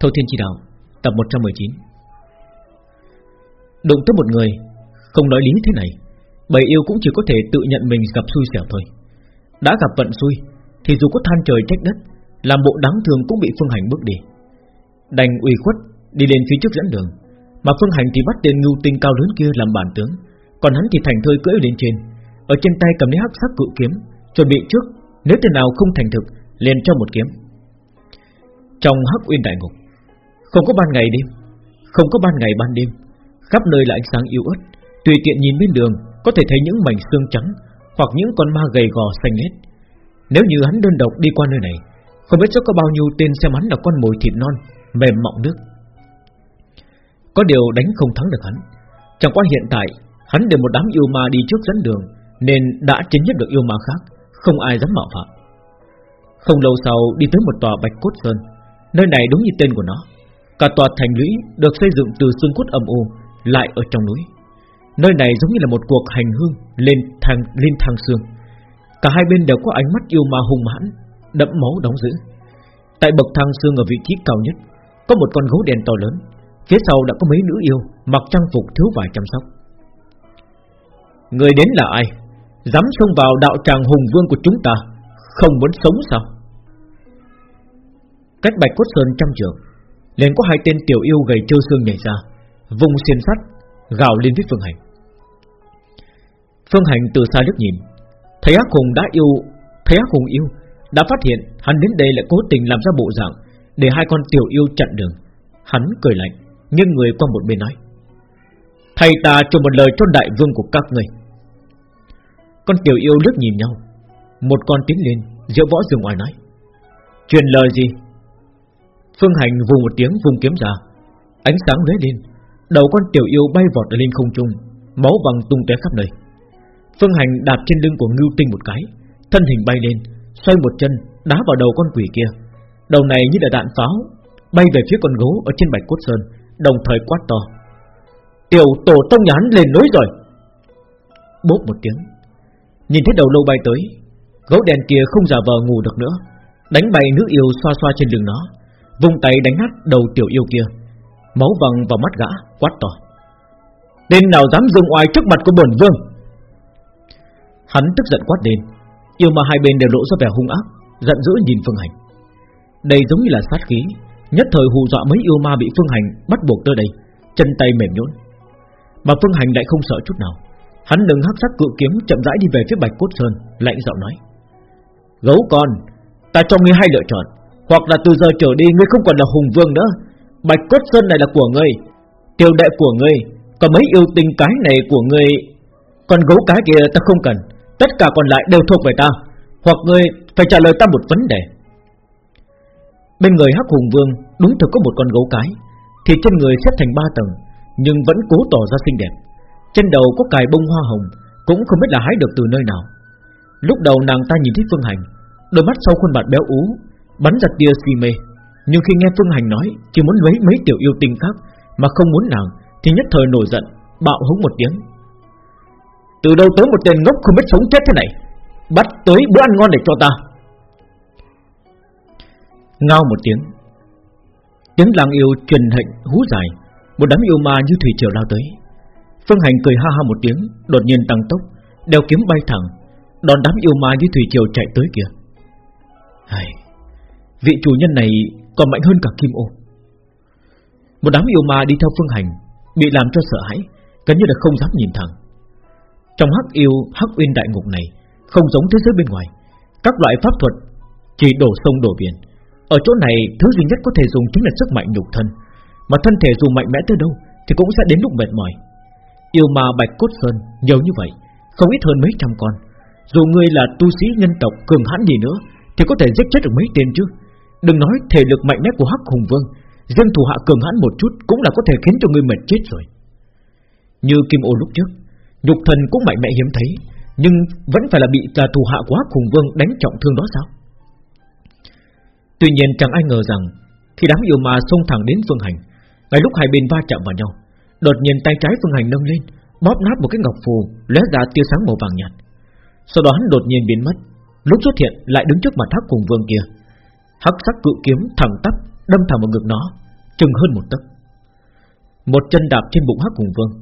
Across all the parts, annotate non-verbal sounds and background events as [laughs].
Thâu Thiên Chỉ Đạo, Tập 119 Đụng tới một người, Không nói lý thế này, Bầy yêu cũng chỉ có thể tự nhận mình gặp xui xẻo thôi. Đã gặp vận xui, Thì dù có than trời trách đất, Làm bộ đáng thương cũng bị Phương Hành bước đi. Đành ủy khuất, Đi lên phía trước dẫn đường, Mà Phương Hành thì bắt tên ngưu tinh cao lớn kia làm bản tướng, Còn hắn thì thành thơi cưỡi lên trên, Ở trên tay cầm lấy hắc sắc cự kiếm, Chuẩn bị trước, Nếu tên nào không thành thực, liền cho một kiếm. Trong hắc uyên đại ngục không có ban ngày đêm, Không có ban ngày ban đêm, Khắp nơi là ánh sáng yếu ớt, Tùy tiện nhìn bên đường, Có thể thấy những mảnh xương trắng Hoặc những con ma gầy gò xanh lét Nếu như hắn đơn độc đi qua nơi này, Không biết sẽ có bao nhiêu tên xem hắn là con mồi thịt non, Mềm mọng nước. Có điều đánh không thắng được hắn. Chẳng qua hiện tại, Hắn để một đám yêu ma đi trước dẫn đường, Nên đã chính nhất được yêu ma khác, Không ai dám mạo phạm. Không lâu sau, đi tới một tòa bạch cốt sơn, Nơi này đúng như tên của nó. Cả tòa thành lũy được xây dựng từ xương cốt âm u lại ở trong núi. Nơi này giống như là một cuộc hành hương lên thang lên thang xương. Cả hai bên đều có ánh mắt yêu ma hung hãn, đẫm máu đóng giữ. Tại bậc thang xương ở vị trí cao nhất, có một con gấu đen to lớn, phía sau đã có mấy nữ yêu mặc trang phục thiếu vải chăm sóc. Người đến là ai? Dám xông vào đạo tràng hùng vương của chúng ta, không muốn sống sao? Cách bạch cốt sơn trăm trường, liền có hai tên tiểu yêu gầy trơ xương nhảy ra, Vùng xiên sắt, Gào lên với Phương Hành. Phương Hành từ xa liếc nhìn, Thấy ác hùng đã yêu, Thấy ác hùng yêu, Đã phát hiện hắn đến đây lại cố tình làm ra bộ dạng Để hai con tiểu yêu chặn đường. Hắn cười lạnh, nghiêng người qua một bên nói Thầy ta cho một lời cho đại vương của các người Con tiểu yêu liếc nhìn nhau, Một con tiến lên Giữa võ rừng ngoài nói, Truyền lời gì? Phương Hành vù một tiếng vùng kiếm ra. Ánh sáng lóe lên, Đầu con tiểu yêu bay vọt lên không trung, Máu vàng tung tóe khắp nơi. Phương Hành đạp trên lưng của Ngưu Tinh một cái, Thân hình bay lên, Xoay một chân, đá vào đầu con quỷ kia. Đầu này như là đạn pháo, Bay về phía con gấu ở trên bạch cốt sơn, Đồng thời quát to. Tiểu tổ tông nhán lên núi rồi. Bốp một tiếng, Nhìn thấy đầu lâu bay tới, Gấu đèn kia không giả vờ ngủ được nữa, Đánh bay nữ yêu xoa xoa trên lưng nó. Vùng tay đánh nát đầu tiểu yêu kia. Máu văng vào mắt gã, Quát to. Tên nào dám dùng oai trước mặt của bổn vương? Hắn tức giận quát lên, Yêu mà hai bên đều lộ ra vẻ hung ác, Giận dữ nhìn Phương Hành. Đây giống như là sát khí, Nhất thời hù dọa mấy yêu ma bị Phương Hành bắt buộc tới đây, Chân tay mềm nhũn. Mà Phương Hành lại không sợ chút nào. Hắn đứng hắc sắc cự kiếm chậm rãi đi về phía Bạch Cốt Sơn, Lạnh giọng nói. Gấu con, Ta cho ngươi hai lựa chọn. Hoặc là từ giờ trở đi ngươi không còn là hùng vương nữa. Bạch cốt sơn này là của ngươi, Tiểu đệ của ngươi Còn mấy yêu tình cái này của ngươi Còn gấu cái kia ta không cần, Tất cả còn lại đều thuộc về ta, Hoặc ngươi phải trả lời ta một vấn đề. Bên người Hắc Hùng Vương Đúng thực có một con gấu cái, Thì trên người xếp thành ba tầng, Nhưng vẫn cố tỏ ra xinh đẹp. Trên đầu có cài bông hoa hồng, Cũng không biết là hái được từ nơi nào. Lúc đầu nàng ta nhìn thấy Phương Hành, Đôi mắt sau khuôn mặt béo ú Bắn ra tia si mê. Nhưng khi nghe Phương Hành nói Chỉ muốn lấy mấy tiểu yêu tinh khác Mà không muốn nàng Thì nhất thời nổi giận Bạo hống một tiếng. Từ đâu tới một tên ngốc không biết sống chết thế này? Bắt tới bữa ăn ngon để cho ta. Ngao một tiếng. Tiếng lang yêu truyền hệnh hú dài Một đám yêu ma như thủy triều lao tới. Phương Hành cười ha ha một tiếng Đột nhiên tăng tốc Đeo kiếm bay thẳng Đòn đám yêu ma như thủy triều chạy tới kìa. Hay, Vị chủ nhân này còn mạnh hơn cả Kim Ô. Một đám yêu ma đi theo phương hành, Bị làm cho sợ hãi, Gần như là không dám nhìn thẳng. Trong hắc yêu, hắc uyên đại ngục này, Không giống thế giới bên ngoài. Các loại pháp thuật chỉ đổ sông đổ biển. Ở chỗ này, thứ duy nhất có thể dùng chính là sức mạnh nhục thân. Mà thân thể dù mạnh mẽ tới đâu, Thì cũng sẽ đến lúc mệt mỏi. Yêu ma bạch cốt sơn nhiều như vậy, Không ít hơn mấy trăm con. Dù ngươi là tu sĩ nhân tộc cường hãn gì nữa, Thì có thể giết chết được mấy tên chứ? Đừng nói thể lực mạnh mẽ của Hắc Hùng Vương Riêng thủ hạ cường hãn một chút Cũng là có thể khiến cho người mệt chết rồi. Như Kim Ô lúc trước, Nhục thần cũng mạnh mẽ hiếm thấy, Nhưng vẫn phải là bị là thủ hạ của Hắc Hùng Vương Đánh trọng thương đó sao? Tuy nhiên chẳng ai ngờ rằng, Khi đám yêu ma xông thẳng đến Phương Hành, Ngay lúc hai bên va chạm vào nhau, Đột nhiên tay trái Phương Hành nâng lên, Bóp nát một cái ngọc phù, lóe ra tia sáng màu vàng nhạt. Sau đó hắn đột nhiên biến mất, Lúc xuất hiện lại đứng trước mặt Hắc Hùng Vương kia. Hắc sắc cự kiếm thẳng tắp đâm thẳng vào ngực nó, chừng hơn một tấc. Một chân đạp trên bụng Hắc Hùng Vương,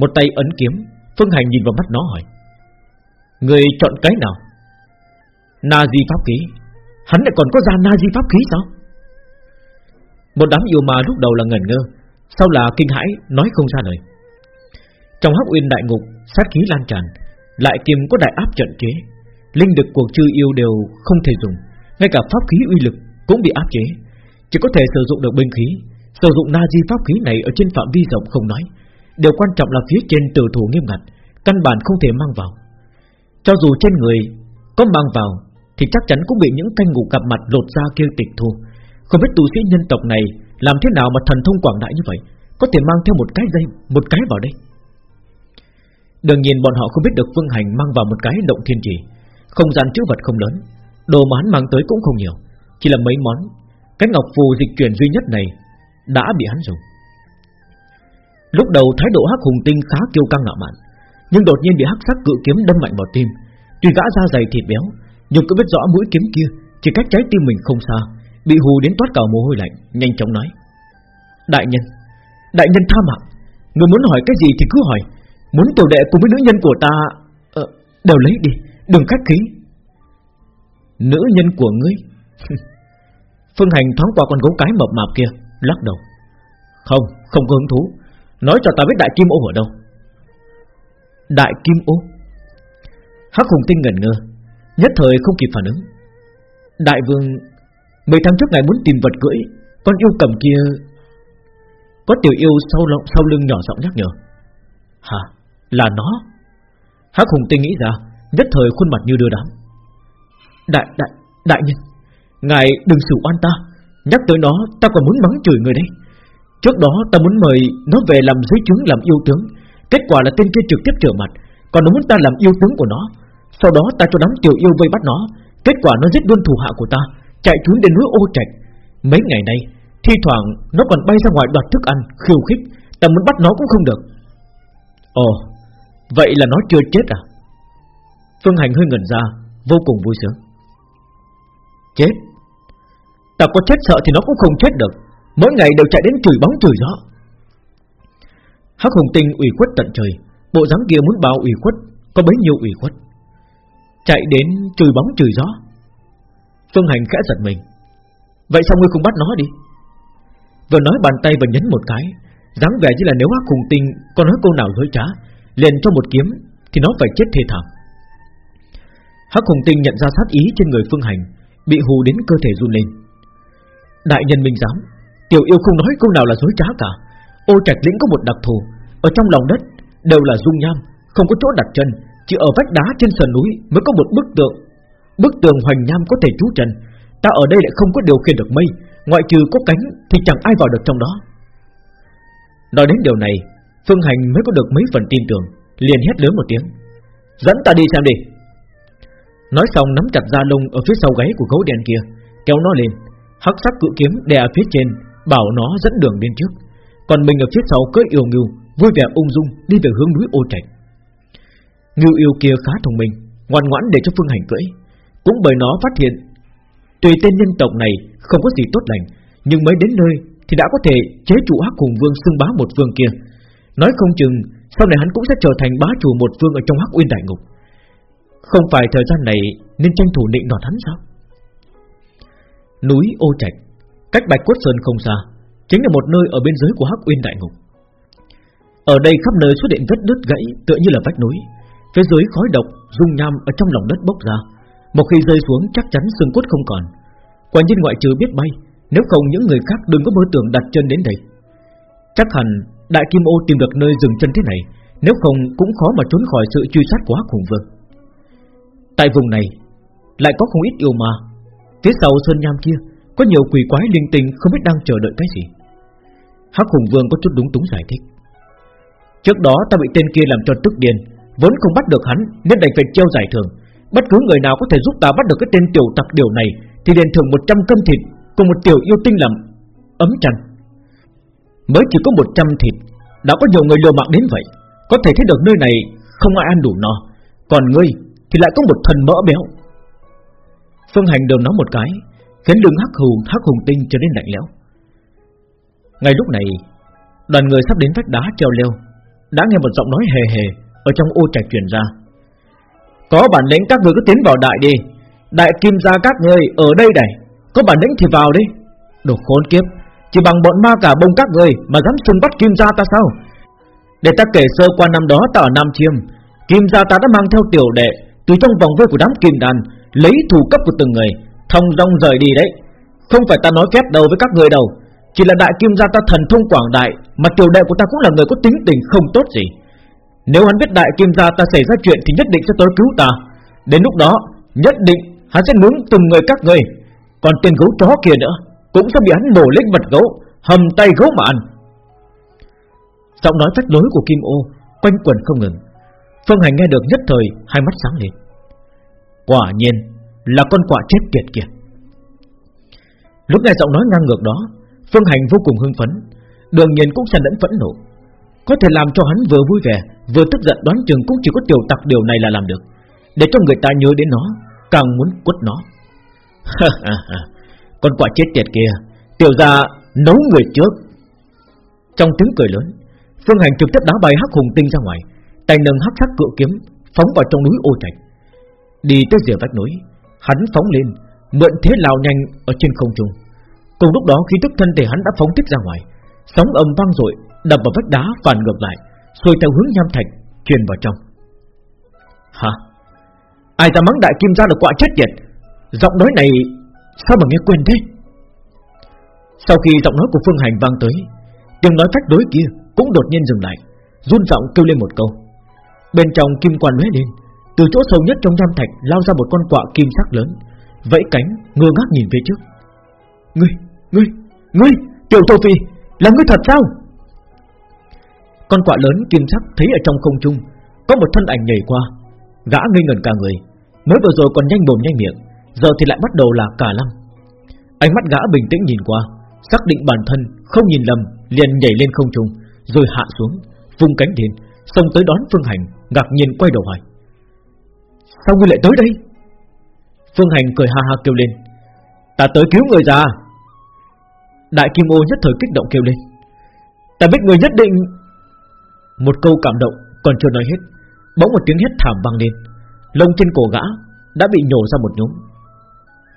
một tay ấn kiếm, Phương Hành nhìn vào mắt nó hỏi: Người chọn cái nào? Na di pháp khí, hắn lại còn có ra na di pháp khí sao? Một đám yêu ma lúc đầu là ngẩn ngơ, sau là kinh hãi nói không ra lời. Trong Hắc Uyên đại ngục, sát khí lan tràn, lại kiếm có đại áp trận chế, linh lực cuộc chư yêu đều không thể dùng, ngay cả pháp khí uy lực cũng bị áp chế, chỉ có thể sử dụng được binh khí. Sử dụng na di pháp khí này ở trên phạm vi rộng không nói, điều quan trọng là phía trên tử thủ nghiêm ngặt, căn bản không thể mang vào. Cho dù trên người có mang vào, thì chắc chắn cũng bị những canh ngủ gặp mặt lột ra kia tịch thu. Không biết tu sĩ nhân tộc này làm thế nào mà thần thông quảng đại như vậy, có thể mang theo một cái dây, một cái vào đây. Đương nhiên bọn họ không biết được Phương Hành mang vào một cái động thiên trì, không gian chữ vật không lớn, đồ mà hắn mang tới cũng không nhiều, chỉ là mấy món. Cái ngọc phù dịch chuyển duy nhất này đã bị hắn dùng. Lúc đầu thái độ Hắc Hùng Tinh khá kiêu căng ngạo mạn, nhưng đột nhiên bị hắc sắc cự kiếm đâm mạnh vào tim. Tuy gã da dày thịt béo, nhưng cũng biết rõ mũi kiếm kia chỉ cách trái tim mình không xa, bị hù đến toát cả mồ hôi lạnh, nhanh chóng nói: "Đại nhân, đại nhân tha mạng, người muốn hỏi cái gì thì cứ hỏi, muốn tiểu đệ cùng với nữ nhân của ta, ờ, đều lấy đi, đừng khách khí." Nữ nhân của ngươi? [laughs] Phương Hành thoáng qua con gấu cái mập mạp kia, lắc đầu. Không, không có hứng thú. Nói cho ta biết đại kim ô ở đâu. Đại Kim Ô? Hắc Hùng Tinh ngẩn ngơ Nhất thời không kịp phản ứng. Đại Vương Mấy tháng trước ngài muốn tìm vật cưỡi Con yêu cầm kia Có tiểu yêu sau, lộng, sau lưng nhỏ giọng nhắc nhở. Hả? Là nó? Hắc Hùng Tinh nghĩ ra Nhất thời khuôn mặt như đưa đám. Đại đại đại nhân. Ngài đừng xử oan ta. Nhắc tới nó, ta còn muốn mắng chửi người đấy Trước đó, ta muốn mời nó về làm dưới trướng làm yêu tướng. Kết quả là tên kia trực tiếp trở mặt. Còn nó muốn ta làm yêu tướng của nó. Sau đó, ta cho đám tiểu yêu vây bắt nó. Kết quả nó giết luôn thủ hạ của ta, Chạy trốn đến núi ô trạch. Mấy ngày nay, Thi thoảng nó còn bay ra ngoài đoạt thức ăn, Khiêu khích. Ta muốn bắt nó cũng không được. Ồ, Vậy là nó chưa chết à? Phương Hành hơi ngẩn ra, Vô cùng vui sướng. Chết? Ta có chết sợ thì nó cũng không chết được Mỗi ngày đều chạy đến chửi bóng chửi gió Hắc Hùng Tinh ủy khuất tận trời, bộ dáng kia muốn bao ủy khuất, có bấy nhiêu ủy khuất. Chạy đến chửi bóng chửi gió. Phương Hành khẽ giật mình. Vậy sao ngươi không bắt nó đi? Vừa nói bàn tay và nhấn một cái, dáng vẻ như là nếu Hắc Hùng Tinh có nói câu nào dối trá, liền cho một kiếm thì nó phải chết thê thảm. Hắc Hùng Tinh nhận ra sát ý trên người Phương Hành, bị hù đến cơ thể run lên. Đại nhân minh dám, tiểu yêu không nói câu nào là dối trá cả. Ô Trạch Lĩnh có một đặc thù, ở trong lòng đất đều là dung nham, không có chỗ đặt chân, chỉ ở vách đá trên sườn núi mới có một bức tượng. Bức tường hoành nham có thể trú chân. Ta ở đây lại không có điều khiển được mây, ngoại trừ có cánh thì chẳng ai vào được trong đó. Nói đến điều này, Phương Hành mới có được mấy phần tin tưởng, liền hét lớn một tiếng: "Dẫn ta đi xem đi!" Nói xong nắm chặt da lông ở phía sau gáy của gấu đen kia, kéo nó lên, hắc sắc cự kiếm đè ở phía trên, bảo nó dẫn đường lên trước. Còn mình ở phía sau cưỡi yêu ngưu Vui vẻ ung dung đi về hướng núi ô trạch. Ngưu yêu kia khá thông minh Ngoan ngoãn để cho Phương Hành cưỡi. Cũng bởi nó phát hiện Tùy tên nhân tộc này không có gì tốt lành Nhưng mới đến nơi thì đã có thể chế trụ hắc hùng vương xưng bá một vương kia. Nói không chừng Sau này hắn cũng sẽ trở thành bá chủ một vương Ở trong hắc uyên đại ngục. Không phải thời gian này nên tranh thủ định đoạt hắn sao? Núi ô trạch Cách bạch cốt sơn không xa chính là một nơi ở bên dưới của Hắc Uyên Đại Ngục. Ở đây khắp nơi xuất hiện vết đứt gãy tựa như là vách núi, phía dưới khói độc dung nham ở trong lòng đất bốc ra, một khi rơi xuống chắc chắn xương cốt không còn. Quả nhiên ngoại trừ biết bay, nếu không những người khác đừng có mơ tưởng đặt chân đến đây. Chắc hẳn Đại Kim Ô tìm được nơi dừng chân thế này, nếu không cũng khó mà trốn khỏi sự truy sát của Hắc Hùng Vương. Tại vùng này lại có không ít yêu ma, phía sau sơn nham kia, có nhiều quỷ quái linh tinh không biết đang chờ đợi cái gì. Hắc Hùng Vương có chút đúng túng giải thích. Trước đó ta bị tên kia làm cho tức điên, Vốn không bắt được hắn Nên đành phải treo giải thưởng. Bất cứ người nào có thể giúp ta bắt được cái tên tiểu tặc điều này Thì đền thưởng 100 cân thịt Cùng một tiểu yêu tinh làm ấm chăn. Mới chỉ có 100 thịt, Đã có nhiều người lừa mạng đến vậy, Có thể thấy được nơi này không ai ăn đủ no. Còn ngươi thì lại có một thần mỡ béo. Phương Hành đều nói một cái, Khiến lưng hắc hùng hắc hùng tinh trở nên lạnh lẽo. Ngay lúc này, Đoàn người sắp đến vách đá treo leo, Đã nghe một giọng nói hề hề Ở trong ô trạch truyền ra. Có bản lĩnh các người cứ tiến vào đại đi, Đại kim gia các người ở đây này, Có bản lĩnh thì vào đi. Đồ khốn kiếp, Chỉ bằng bọn ma cả bông các người Mà dám xung bắt kim gia ta sao? Để ta kể sơ qua năm đó ta ở Nam Chiêm, Kim gia ta đã mang theo tiểu đệ từ trong vòng vây của đám kim đàn, Lấy thủ cấp của từng người Thông dong rời đi đấy. Không phải ta nói phép đầu với các người đâu, Chỉ là đại kim gia ta thần thông quảng đại, Mà tiểu đệ của ta cũng là người có tính tình không tốt gì. Nếu hắn biết đại kim gia ta xảy ra chuyện Thì nhất định sẽ tới cứu ta. Đến lúc đó, nhất định hắn sẽ nướng từng người các người. Còn tên gấu chó kia nữa, Cũng sẽ bị hắn nổ lên vật gấu, Hầm tay gấu mà ăn. Giọng nói phách lối của Kim Ô Quanh quẩn không ngừng. Phương Hành nghe được nhất thời, Hai mắt sáng lên. Quả nhiên là con quạ chết tiệt kia. Lúc nghe giọng nói ngang ngược đó, Phương Hành vô cùng hưng phấn Đường nhiên cũng xen lẫn phẫn nộ. Có thể làm cho hắn vừa vui vẻ, Vừa tức giận đoán chừng cũng chỉ có tiểu tặc điều này là làm được, Để cho người ta nhớ đến nó, Càng muốn quất nó. Con quạ chết tiệt kia, Tiểu ra nấu người trước. Trong tiếng cười lớn, Phương Hành trực tiếp đá bay hắc hùng tinh ra ngoài tay nâng hắc sắc cự kiếm, phóng vào trong núi ô trạch. Đi tới rìa vách núi, hắn phóng lên, mượn thế lao nhanh ở trên không trung. Cùng lúc đó khi tức thân thể hắn đã phóng thích ra ngoài. Sóng âm vang dội, đập vào vách đá, phản ngược lại, xuôi theo hướng nham thạch, truyền vào trong. Hả? Ai ra mắng đại kim gia được quạ chết tiệt? Giọng nói này, sao mà nghe quên thế? Sau khi giọng nói của phương hành vang tới, tiếng nói phách đối kia cũng đột nhiên dừng lại, run giọng kêu lên một câu. Bên trong kim quan lóe lên Từ chỗ sâu nhất trong nham thạch lao ra một con quạ kim sắc lớn Vẫy cánh ngơ ngác nhìn phía trước. Ngươi, ngươi, ngươi Tiểu Tô Phi, là ngươi thật sao? Con quạ lớn kim sắc thấy ở trong không trung Có một thân ảnh nhảy qua Gã ngây ngẩn cả người. Mới vừa rồi còn nhanh mồm nhanh miệng Giờ thì lại bắt đầu là cả lăng. Ánh mắt gã bình tĩnh nhìn qua Xác định bản thân không nhìn lầm Liền nhảy lên không trung Rồi hạ xuống Vung cánh lên. Xông tới đón Phương Hành, ngạc nhiên quay đầu hỏi. Sao ngươi lại tới đây? Phương Hành cười ha ha kêu lên. Ta tới cứu người già. Đại Kim Ô nhất thời kích động kêu lên. Ta biết người nhất định Một câu cảm động còn chưa nói hết, Bỗng một tiếng hét thảm vang lên. Lông trên cổ gã đã bị nhổ ra một nhúm.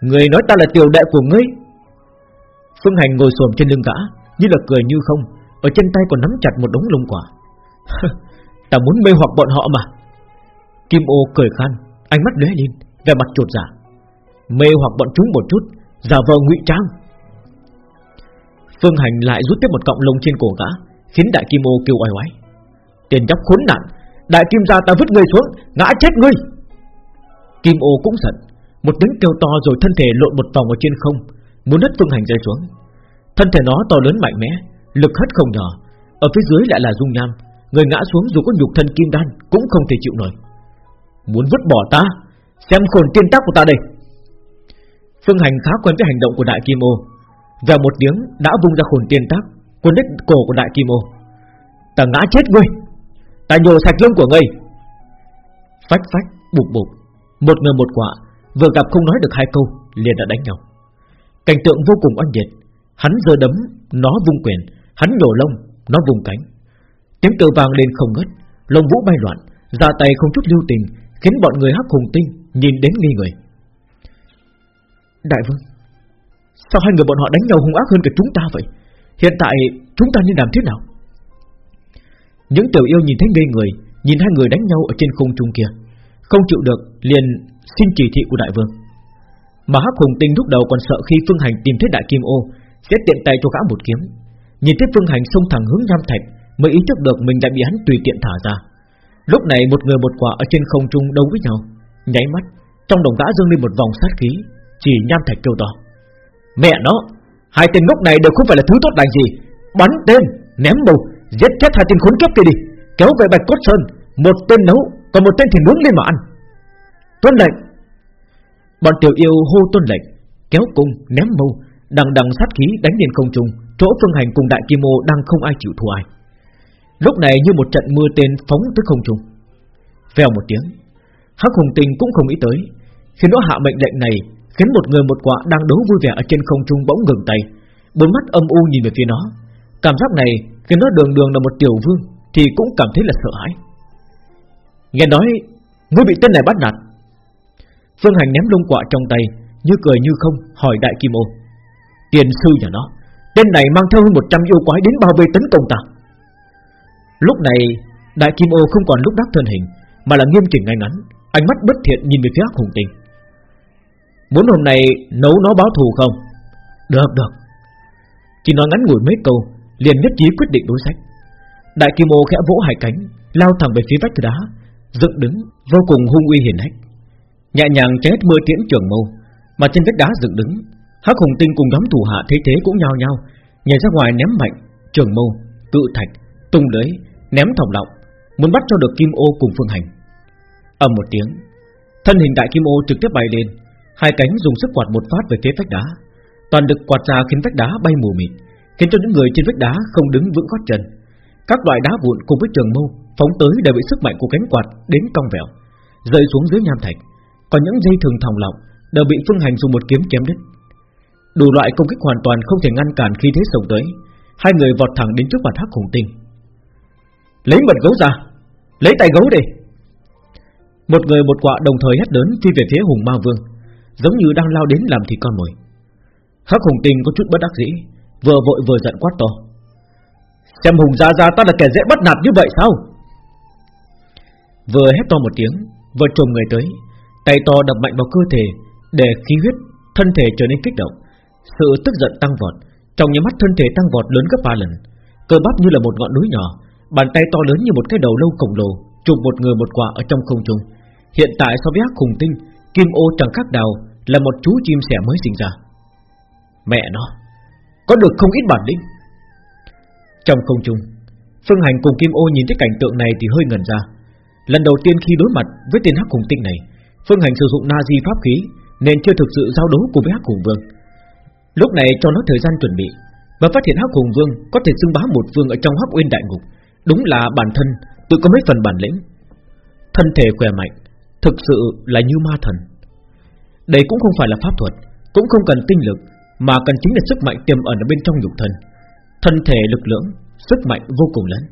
Người nói ta là tiểu đệ của ngươi. Phương Hành ngồi xổm trên lưng gã, Như là cười như không, Ở trên tay còn nắm chặt một đống lông quả. [laughs] Ta muốn mê hoặc bọn họ mà. Kim ô cười khan, Ánh mắt lóe lên Về mặt trột giả dạ. Mê hoặc bọn chúng một chút, Giả vờ ngụy trang. Phương Hành lại rút tiếp một cọng lông trên cổ gã, Khiến đại kim ô kêu oai oái. Tiền nhóc khốn nạn, Đại kim gia ta vứt ngươi xuống, Ngã chết ngươi. Kim ô cũng giận, Một tiếng kêu to rồi thân thể lộn một vòng ở trên không, Muốn đất Phương Hành rơi xuống. Thân thể nó to lớn mạnh mẽ, Lực hất không nhỏ, Ở phía dưới lại là dung nham Người ngã xuống dù có nhục thân kim đan Cũng không thể chịu nổi. Muốn vứt bỏ ta, Xem khổn tiên tác của ta đây. Phương Hành khá quen với hành động của Đại Kim Ô. Vào một tiếng đã vung ra khổn tiên tác Quân đích cổ của Đại Kim Ô. Ta ngã chết ngươi, Ta nhổ sạch lông của ngươi. Phách phách, bụp bụp, Một người một quả, Vừa gặp không nói được hai câu, liền đã đánh nhau. Cảnh tượng vô cùng oanh liệt. Hắn giơ đấm, Nó vung quyền, Hắn nhổ lông, Nó vung cánh. Tiếng kêu vang lên không ngớt. Lông vũ bay loạn ra tay không chút lưu tình, Khiến bọn người hắc hùng tinh nhìn đến nghi người. Đại vương, Sao hai người bọn họ đánh nhau hung ác hơn cả chúng ta vậy? Hiện tại chúng ta nên làm thế nào? Những tiểu yêu nhìn thấy ngây người, Nhìn hai người đánh nhau ở trên khung trung kia, Không chịu được liền xin chỉ thị của đại vương. Mà hắc hùng tinh lúc đầu còn sợ khi phương hành tìm thấy đại kim ô, Sẽ tiện tay cho gã một kiếm. Nhìn thấy phương hành xông thẳng hướng nam thạch mới ý thức được mình đã bị hắn tùy tiện thả ra. Lúc này một người một quả ở trên không trung đấu với nhau, nháy mắt trong đồng gã dâng lên một vòng sát khí, chỉ nham thạch kêu to. Mẹ nó, hai tên ngốc này đều không phải là thứ tốt lành gì, bắn tên, ném bầu, giết chết hai tên khốn kiếp kia đi, kéo về bạch cốt sơn, một tên nấu, còn một tên thì nướng lên mà ăn. Tuân lệnh. Bọn tiểu yêu hô tuân lệnh, kéo cung, ném mâu, đằng đằng sát khí đánh lên không trung, chỗ phương hành cùng đại kim ô đang không ai chịu thua ai. Lúc này như một trận mưa tên phóng tới không trung. Vèo một tiếng, Hắc hùng tinh cũng không nghĩ tới, Khi nó hạ mệnh lệnh này, Khiến một người một quả đang đấu vui vẻ ở trên không trung bỗng ngừng tay. Bốn mắt âm u nhìn về phía nó. Cảm giác này khiến nó đường đường là một tiểu vương, Thì cũng cảm thấy là sợ hãi. Nghe nói, Ngươi bị tên này bắt nạt. Phương Hành ném lông quạ trong tay, Như cười như không, hỏi Đại Kim Ô. Tiền sư nhà nó, Tên này mang theo hơn 100 yêu quái đến bao vây tấn công ta. Lúc này Đại Kim Ô không còn lúc đắc thân hình Mà là nghiêm chỉnh ngay ngắn Ánh mắt bất thiện nhìn về phía ác Hùng Tinh. Muốn hôm nay nấu nó báo thù không? Được được. Chỉ nói ngắn ngủi mấy câu Liền nhất trí quyết định đối sách. Đại Kim Ô khẽ vỗ hai cánh Lao thẳng về phía vách đá Dựng đứng vô cùng hung uy hiển hách. Nhẹ nhàng chết mưa tiễn trường mâu Mà trên vách đá dựng đứng Hắc Hùng Tinh cùng nhóm thủ hạ thế thế cũng nhao nhao nhảy ra ngoài ném mạnh trường mâu, tự thạch, tung lưới, ném thòng lọng, muốn bắt cho được Kim Ô cùng Phương Hành. ầm một tiếng, thân hình đại Kim Ô trực tiếp bay lên, hai cánh dùng sức quạt một phát về phía vách đá, toàn lực quạt ra khiến vách đá bay mù mịt, khiến cho những người trên vách đá không đứng vững gót chân. Các loại đá vụn cùng với trường mâu phóng tới đều bị sức mạnh của cánh quạt đến cong vẹo, rơi xuống dưới nham thạch, còn những dây thừng thòng lọng đều bị Phương Hành dùng một kiếm chém đứt. Đủ loại công kích hoàn toàn không thể ngăn cản khi thế sông tới Hai người vọt thẳng đến trước mặt Hắc Hùng Tinh Lấy mật gấu ra. Lấy tay gấu đi. Một người một quạ đồng thời hét lớn Phi về phía Hùng Ma Vương, Giống như đang lao đến làm thịt con mồi. Hắc Hùng Tinh có chút bất đắc dĩ, Vừa vội vừa giận quát to. Xem Hùng ra ra ta là kẻ dễ bắt nạt như vậy sao? Vừa hét to một tiếng, Vừa trồm người tới, Tay to đập mạnh vào cơ thể, Để khí huyết, Thân thể trở nên kích động. Sự tức giận tăng vọt, Trong nhà mắt thân thể tăng vọt lớn gấp ba lần, Cơ bắp như là một ngọn núi nhỏ Bàn tay to lớn như một cái đầu lâu khổng lồ, Chụp một người một quả ở trong không trung. Hiện tại so với hắc hùng tinh, Kim ô chẳng khác nào là một chú chim sẻ mới sinh ra. Mẹ nó, Có được không ít bản lĩnh? Trong không trung, Phương Hành cùng Kim ô nhìn thấy cảnh tượng này thì hơi ngẩn ra. Lần đầu tiên khi đối mặt với tên hắc hùng tinh này, Phương Hành sử dụng na-di pháp khí Nên chưa thực sự giao đấu cùng với hắc hùng vương. Lúc này cho nó thời gian chuẩn bị Và phát hiện Hắc Hùng Vương có thể xưng bá một vương ở trong Hắc Uyên Đại Ngục. Đúng là bản thân tự có mấy phần bản lĩnh. Thân thể khỏe mạnh, Thực sự là như ma thần. Đây cũng không phải là pháp thuật, Cũng không cần tinh lực, Mà cần chính là sức mạnh tiềm ẩn ở bên trong nhục thân. Thân thể lực lượng, Sức mạnh vô cùng lớn.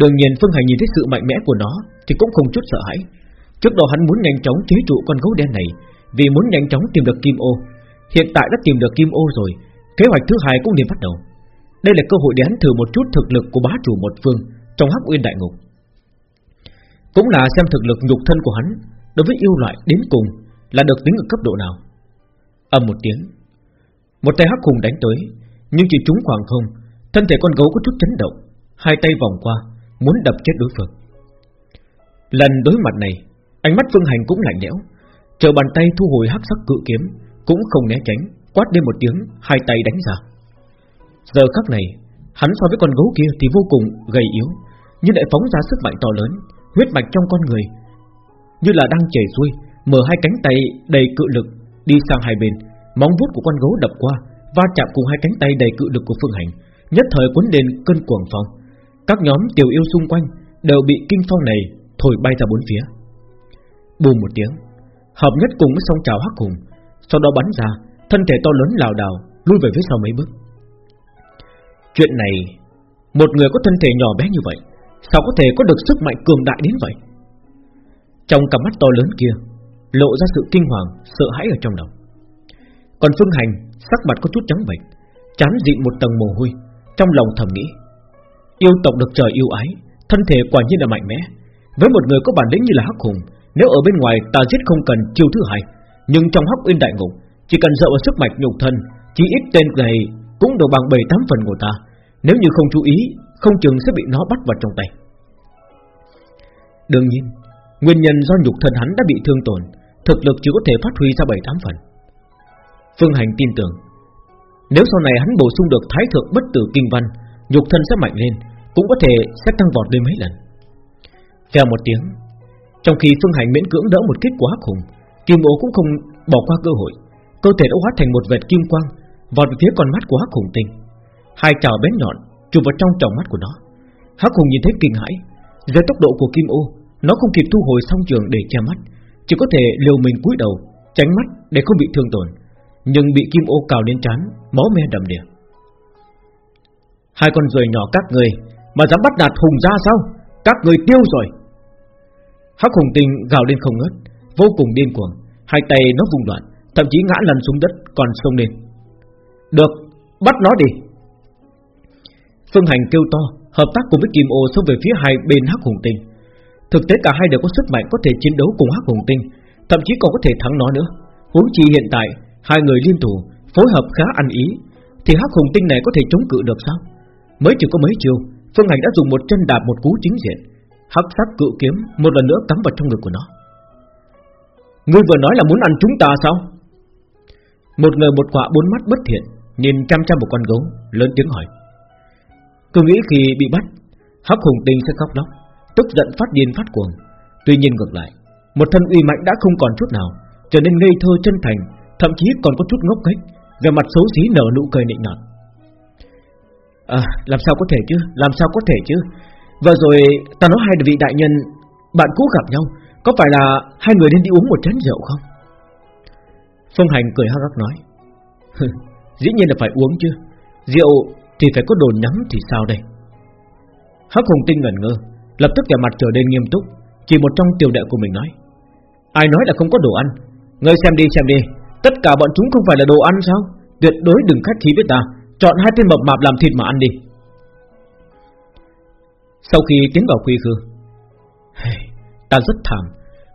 Đương nhiên Phương Hành nhìn thấy sự mạnh mẽ của nó Thì cũng không chút sợ hãi. Trước đó hắn muốn nhanh chóng chế trụ con gấu đen này Vì muốn nhanh chóng tìm được kim ô. Hiện tại đã tìm được Kim Ô rồi, Kế hoạch thứ hai cũng nên bắt đầu. Đây là cơ hội để hắn thử một chút thực lực của bá chủ một phương Trong hắc uyên đại ngục. Cũng là xem thực lực nhục thân của hắn Đối với yêu loại đến cùng Là được tính ở cấp độ nào. Âm một tiếng Một tay hắc hùng đánh tới Nhưng chỉ trúng khoảng không Thân thể con gấu có chút chấn động Hai tay vòng qua Muốn đập chết đối phương. Lần đối mặt này Ánh mắt Phương Hành cũng lạnh lẽo Chờ bàn tay thu hồi hắc sắc cự kiếm cũng không né tránh, quát lên một tiếng, hai tay đánh ra. Giờ khắc này, hắn so với con gấu kia thì vô cùng gầy yếu, nhưng lại phóng ra sức mạnh to lớn, huyết mạch trong con người, như là đang chảy xuôi, mở hai cánh tay đầy cự lực đi sang hai bên, móng vuốt của con gấu đập qua, va chạm cùng hai cánh tay đầy cự lực của Phương Hành, nhất thời cuốn đền cơn cuồng phong. Các nhóm tiểu yêu xung quanh đều bị kinh phong này thổi bay ra bốn phía. Bùm một tiếng, hợp nhất cùng với song trào hắc hùng, sau đó bắn ra Thân thể to lớn lảo đảo lui về phía sau mấy bước Chuyện này, Một người có thân thể nhỏ bé như vậy, Sao có thể có được sức mạnh cường đại đến vậy? Trong cặp mắt to lớn kia, Lộ ra sự kinh hoàng, Sợ hãi ở trong lòng. Còn Phương Hành, sắc mặt có chút trắng bệch, Chán dịn một tầng mồ hôi, Trong lòng thầm nghĩ, Yêu tộc được trời yêu ái, Thân thể quả nhiên là mạnh mẽ. Với một người có bản lĩnh như là Hắc Hùng, Nếu ở bên ngoài ta giết không cần chiêu thứ hai, nhưng trong hắc uyên đại ngục, Chỉ cần dựa vào sức mạch nhục thân Chỉ ít tên này cũng được bằng 7-8 phần của ta. Nếu như không chú ý, Không chừng sẽ bị nó bắt vào trong tay. Đương nhiên, Nguyên nhân do nhục thân hắn đã bị thương tổn, Thực lực chỉ có thể phát huy ra 7-8 phần. Phương Hành tin tưởng, Nếu sau này hắn bổ sung được Thái thượng bất tử kinh văn, Nhục thân sẽ mạnh lên, Cũng có thể sẽ tăng vọt lên mấy lần. Theo một tiếng, Trong khi Phương Hành miễn cưỡng đỡ một kích quá khủng, Kim ô cũng không bỏ qua cơ hội, Cơ thể đã hóa thành một vệt kim quang Vọt về phía con mắt của Hắc Hùng Tinh. Hai chảo bén nhọn chụp vào trong tròng mắt của nó. Hắc Hùng nhìn thấy kinh hãi. Dưới tốc độ của Kim ô, Nó không kịp thu hồi song trường để che mắt. Chỉ có thể liều mình cúi đầu, Tránh mắt để không bị thương tổn. Nhưng bị Kim ô cào đến chán Máu me đầm đìa. Hai con ruồi nhỏ các người Mà dám bắt nạt hùng gia sao? Các người tiêu rồi. Hắc hùng tinh gào lên không ngớt, Vô cùng điên cuồng. Hai tay nó vùng loạn, Thậm chí ngã lăn xuống đất, còn sông lên. Được, bắt nó đi. Phương Hành kêu to, Hợp tác cùng với Kim Ô xông về phía hai bên Hắc hùng tinh. Thực tế cả hai đều có sức mạnh Có thể chiến đấu cùng Hắc hùng tinh, Thậm chí còn có thể thắng nó nữa. Huống chi hiện tại, Hai người liên thủ, phối hợp khá ăn ý, Thì Hắc hùng tinh này có thể chống cự được sao? Mới chỉ có mấy chiều Phương Hành đã dùng một chân đạp một cú chính diện. Hắc sắc cự kiếm một lần nữa cắm vào trong ngực của nó. Ngươi vừa nói là muốn ăn chúng ta sao? Một người một quả bốn mắt bất thiện Nhìn chăm chăm một con gấu, Lớn tiếng hỏi. Cứ nghĩ khi bị bắt, Hắc hùng tinh sẽ khóc lóc, Tức giận phát điên phát cuồng. Tuy nhiên ngược lại, Một thân uy mạnh đã không còn chút nào, Trở nên ngây thơ chân thành, Thậm chí còn có chút ngốc nghếch Về mặt xấu xí nở nụ cười nịnh nọt. À làm sao có thể chứ, Làm sao có thể chứ? Vừa rồi ta nói hai vị đại nhân, Bạn cũ gặp nhau, Có phải là hai người nên đi uống một chén rượu không? Phương Hành cười hắc hắc nói. [laughs] Dĩ nhiên là phải uống chứ. Rượu thì phải có đồ nhắm thì sao đây? Hắc Hùng Tinh ngẩn ngơ, Lập tức vẻ mặt trở nên nghiêm túc, Chỉ một trong tiểu đệ của mình nói. Ai nói là không có đồ ăn? Ngươi xem đi xem đi. Tất cả bọn chúng không phải là đồ ăn sao? Tuyệt đối đừng khách khí với ta. Chọn hai tên mập mạp làm thịt mà ăn đi. Sau khi tiến vào quy khư Ta rất thảm.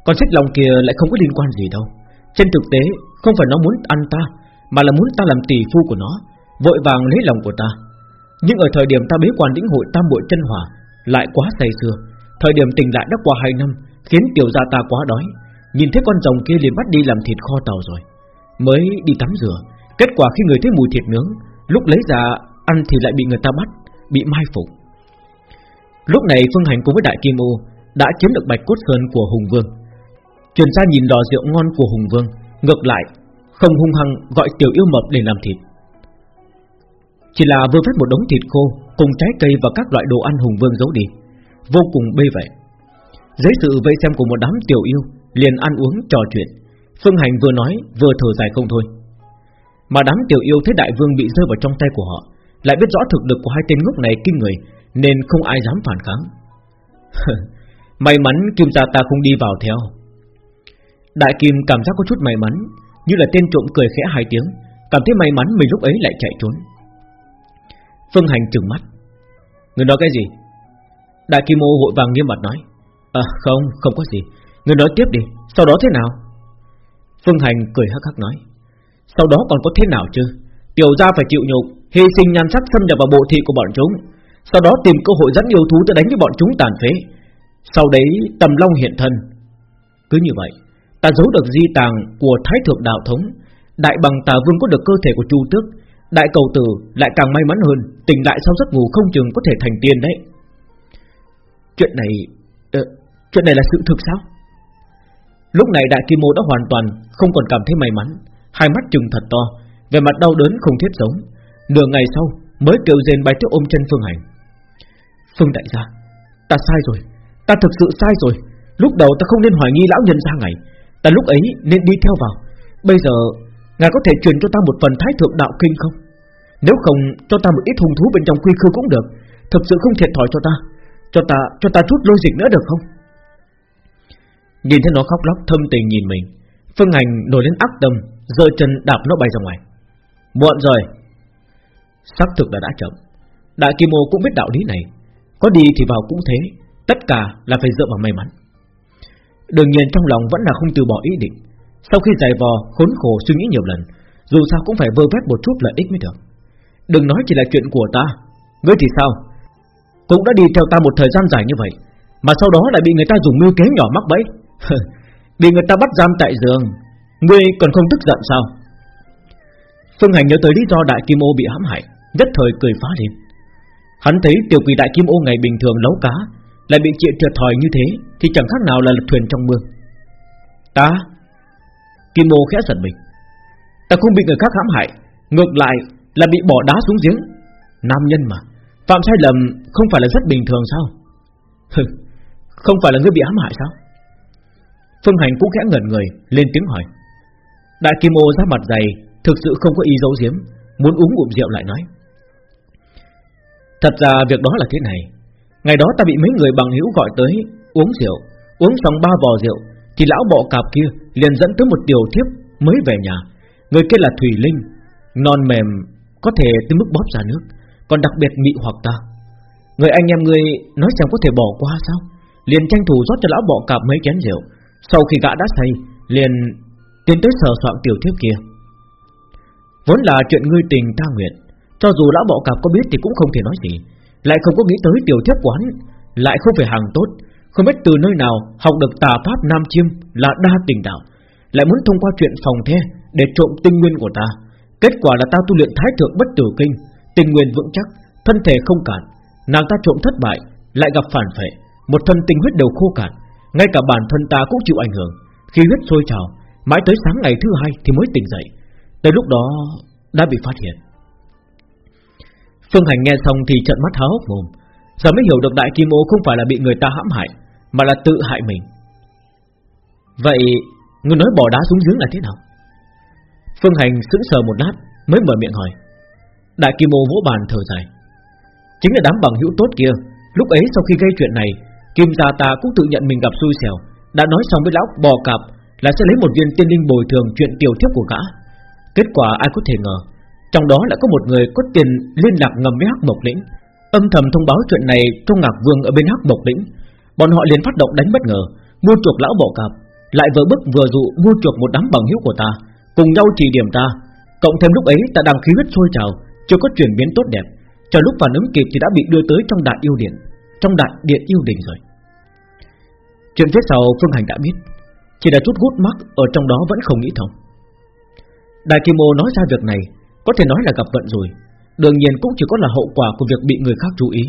Con xích lòng kia lại không có liên quan gì đâu. Trên thực tế, không phải nó muốn ăn ta. Mà là muốn ta làm tỷ phu của nó, Vội vàng lấy lòng của ta. Nhưng ở thời điểm ta bế quan lĩnh hội tam bội chân hỏa Lại quá say xưa Thời điểm tỉnh lại đã qua hai năm, Khiến tiểu gia ta quá đói. Nhìn thấy con rồng kia liền bắt đi làm thịt kho tàu rồi. Mới đi tắm rửa, Kết quả khi người thấy mùi thịt nướng, Lúc lấy ra ăn thì lại bị người ta bắt, Bị mai phục. Lúc này Phương Hành cùng với Đại Kim Ô Đã chiếm được bạch cốt sơn của Hùng Vương. Truyền ra nhìn lò rượu ngon của Hùng Vương, Ngược lại không hung hăng gọi tiểu yêu mập để làm thịt. Chỉ là vừa vết một đống thịt khô Cùng trái cây và các loại đồ ăn Hùng Vương giấu đi, Vô cùng bê vậy Dưới sự vây xem của một đám tiểu yêu, Liền ăn uống, trò chuyện. Phương Hành vừa nói, vừa thở dài không thôi. Mà đám tiểu yêu thấy đại vương bị rơi vào trong tay của họ, Lại biết rõ thực lực của hai tên ngốc này kinh người, Nên không ai dám phản kháng. [laughs] May mắn Kim gia ta không đi vào theo. Đại Kim cảm giác có chút may mắn như là tên trộm cười khẽ hai tiếng Cảm thấy may mắn mình lúc ấy lại chạy trốn. Phương Hành trừng mắt. Người nói cái gì? Đại Kim ô hội vàng nghiêm mặt nói. À không, không có gì. Người nói tiếp đi, sau đó thế nào? Phương Hành cười hắc hắc nói. Sau đó còn có thế nào chứ? Tiểu gia phải chịu nhục Hy sinh nhan sắc xâm nhập vào bộ thị của bọn chúng. Sau đó tìm cơ hội dẫn yêu thú tới đánh với bọn chúng tàn phế. Sau đấy tầm long hiện thân. Cứ như vậy Ta giấu được di tàng của Thái Thượng Đạo Thống. Đại bằng tà vương có được cơ thể của Chu Tước. Đại cầu tử lại càng may mắn hơn Tỉnh lại sau giấc ngủ không chừng có thể thành tiên đấy. Chuyện này uh, Chuyện này là sự thực sao? Lúc này Đại Kim Mô đã hoàn toàn Không còn cảm thấy may mắn. Hai mắt trừng thật to Về mặt đau đớn không thiết giống Nửa ngày sau mới kêu rên bài tiếp ôm chân Phương Hành. Phương đại gia Ta sai rồi Ta thực sự sai rồi. Lúc đầu ta không nên hoài nghi lão nhân ra ngày Ta lúc ấy nên đi theo vào. Bây giờ, Ngài có thể truyền cho ta một phần thái thượng đạo kinh không? Nếu không, cho ta một ít hung thú bên trong quy khư cũng được. Thực sự không thiệt thòi cho ta. Cho ta cho ta chút lôi dịch nữa được không? Nhìn thấy nó khóc lóc, thâm tình nhìn mình. Phương Hành nổi lên ác tâm, giơ chân đạp nó bay ra ngoài. Muộn rồi. Sắc thực đã đã chậm. Đại Kim Ô cũng biết đạo lý này. Có đi thì vào cũng thế. Tất cả là phải dựa vào may mắn. Đương nhiên trong lòng vẫn là không từ bỏ ý định. Sau khi giải vò, khốn khổ suy nghĩ nhiều lần, Dù sao cũng phải vơ vét một chút lợi ích mới được. Đừng nói chỉ là chuyện của ta. Ngươi thì sao? Cũng đã đi theo ta một thời gian dài như vậy, Mà sau đó lại bị người ta dùng mưu kế nhỏ mắc bẫy. [laughs] Bị người ta bắt giam tại giường. Ngươi còn không tức giận sao? Phương Hành nhớ tới lý do Đại Kim Ô bị hãm hại, Nhất thời cười phá lên. Hắn thấy tiểu quỷ Đại Kim Ô ngày bình thường nấu cá lại bị chuyện trượt thòi như thế, Thì chẳng khác nào là lật thuyền trong mương. Ta, Kim Mô khẽ giận mình. Ta không bị người khác hãm hại, Ngược lại là bị bỏ đá xuống giếng. Nam nhân mà, Phạm sai lầm không phải là rất bình thường sao? Không phải là ngươi bị hãm hại sao? Phương Hành cũng khẽ ngẩn người, Lên tiếng hỏi. Đại Kim Ô ra mặt dày, Thực sự không có ý giấu giếm, Muốn uống ngụm rượu lại nói. Thật ra việc đó là thế này Ngày đó ta bị mấy người bằng hữu gọi tới, Uống rượu, Uống xong ba vò rượu, Thì lão bọ cạp kia liền dẫn tới một tiểu thiếp mới về nhà. Người kia là Thủy Linh, Non mềm, Có thể tới mức bóp ra nước, Còn đặc biệt mị hoặc ta. Người anh em ngươi nói xem có thể bỏ qua sao? Liền tranh thủ rót cho lão bọ cạp mấy chén rượu. Sau khi gã đã say, Liền tiến tới sờ soạn tiểu thiếp kia. Vốn là chuyện ngươi tình ta nguyện, Cho dù lão bọ cạp có biết thì cũng không thể nói gì. Lại không có nghĩ tới tiểu thiếp quán Lại không phải hàng tốt. Không biết từ nơi nào học được tà pháp nam chiêm Là đa tình đạo. Lại muốn thông qua chuyện phòng the Để trộm tinh nguyên của ta. Kết quả là ta tu luyện thái thượng bất tử kinh Tình nguyên vững chắc, Thân thể không cản Nàng ta trộm thất bại, Lại gặp phản phệ Một thân tinh huyết đều khô cạn. Ngay cả bản thân ta cũng chịu ảnh hưởng. Khi huyết sôi trào, Mãi tới sáng ngày thứ hai thì mới tỉnh dậy. Tới lúc đó, đã bị phát hiện. Phương Hành nghe xong thì trợn mắt há hốc mồm. Giờ mới hiểu được Đại Kim Ô không phải là bị người ta hãm hại, Mà là tự hại mình. Vậy, người nói bỏ đá xuống giếng là thế nào? Phương Hành sững sờ một lát, Mới mở miệng hỏi. Đại Kim Ô vỗ bàn thở dài. Chính là đám bằng hữu tốt kia, Lúc ấy sau khi gây chuyện này, Kim gia ta cũng tự nhận mình gặp xui xẻo, Đã nói xong với lão bò cạp Là sẽ lấy một viên tiên linh bồi thường chuyện tiểu thiếp của gã. Kết quả ai có thể ngờ trong đó lại có một người có tiền liên lạc ngầm với Hắc Mộc Lĩnh. Âm thầm thông báo chuyện này cho Ngạc Vương ở bên Hắc Mộc Lĩnh. Bọn họ liền phát động đánh bất ngờ, Mua chuộc lão bộ cạp, Lại vừa bức vừa dụ mua chuộc một đám bằng hữu của ta, Cùng nhau chỉ điểm ta. Cộng thêm lúc ấy ta đang khí huyết sôi trào, Chưa có chuyển biến tốt đẹp Chờ lúc phản ứng kịp thì đã bị đưa tới trong đại yêu điện, Trong đại điện yêu đình rồi. Chuyện phía sau Phương Hành đã biết, Chỉ là chút gút mắc ở trong đó vẫn không nghĩ thông. Đại Kim Ô nói ra việc này có thể nói là gặp vận rồi. Đương nhiên cũng chỉ có là hậu quả của việc bị người khác chú ý.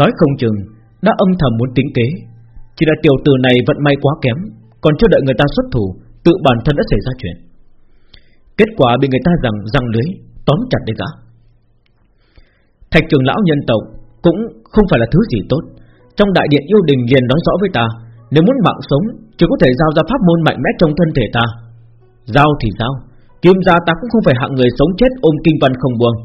Nói không chừng, Đã âm thầm muốn tính kế. Chỉ là tiểu tử này vận may quá kém, Còn chưa đợi người ta xuất thủ, Tự bản thân đã xảy ra chuyện. Kết quả bị người ta rằng răng lưới, Tóm chặt để gã Thạch trường lão nhân tộc Cũng không phải là thứ gì tốt. Trong đại điện yêu đình liền nói rõ với ta, Nếu muốn mạng sống, Chỉ có thể giao ra pháp môn mạnh mẽ trong thân thể ta. Giao thì giao Kim gia ta cũng không phải hạng người sống chết ôm kinh văn không buông.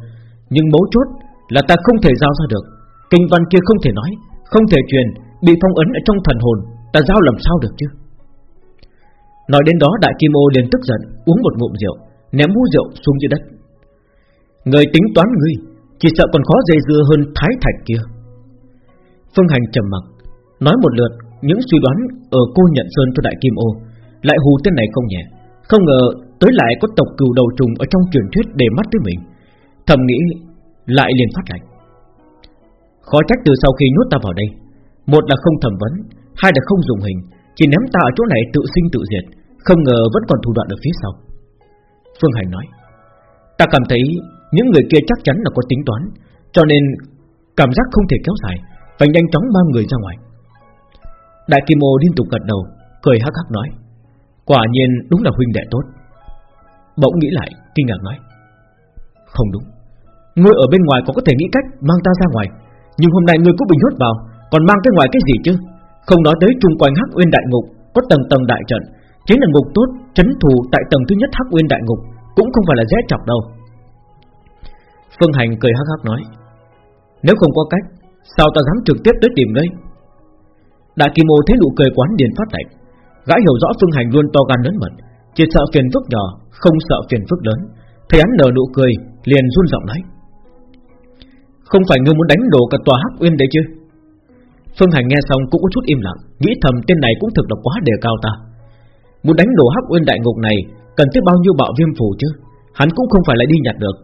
Nhưng mấu chốt là ta không thể giao ra được. Kinh văn kia không thể nói, Không thể truyền, Bị phong ấn ở trong thần hồn. Ta giao làm sao được chứ? Nói đến đó, đại kim ô liền tức giận, Uống một ngụm rượu, Ném hũ rượu xuống dưới đất. Người tính toán ngươi, Chỉ sợ còn khó dây dưa hơn thái thạch kia. Phương Hành trầm mặc, Nói một lượt, những suy đoán Ở cô nhận sơn cho đại kim ô, Lại hù tên này không nhẹ. Không ngờ Tới lại có tộc cừu đầu trùng Ở trong truyền thuyết để mắt tới mình. Thầm nghĩ, lại liền phát lạnh. Khó trách từ sau khi nhốt ta vào đây, Một là không thẩm vấn, Hai là không dùng hình, Chỉ ném ta ở chỗ này tự sinh tự diệt, Không ngờ vẫn còn thủ đoạn ở phía sau. Phương Hành nói, Ta cảm thấy những người kia chắc chắn là có tính toán, Cho nên cảm giác không thể kéo dài, Phải nhanh chóng mang người ra ngoài. Đại Kim Ô liên tục gật đầu, Cười hắc hắc nói, Quả nhiên đúng là huynh đệ tốt. Bỗng nghĩ lại, kinh ngạc nói, Không đúng. Ngươi ở bên ngoài còn có thể nghĩ cách mang ta ra ngoài. Nhưng hôm nay ngươi cũng bị nhốt vào, Còn mang cái ngoài cái gì chứ? Không nói tới chung quanh Hắc Uyên Đại Ngục, Có tầng tầng đại trận, Chính là ngục tốt, chấn thủ tại tầng thứ nhất Hắc Uyên Đại Ngục, Cũng không phải là dễ chọc đâu. Phương Hành cười hắc hắc nói, Nếu không có cách, Sao ta dám trực tiếp tới tìm ngươi Đại Kim Ô thấy nụ cười quán điền phát lạnh, Gã hiểu rõ Phương Hành luôn to gan lớn mật chỉ sợ phiền phức nhỏ, Không sợ phiền phức lớn. Thấy hắn nở nụ cười, liền run giọng nói. Không phải ngươi muốn đánh đổ cả tòa Hắc Uyên đấy chứ? Phương Hành nghe xong cũng có chút im lặng, Nghĩ thầm tên này cũng thực là quá đề cao ta. Muốn đánh đổ Hắc Uyên đại ngục này, Cần tới bao nhiêu bạo viêm phù chứ? Hắn cũng không phải lại đi nhặt được.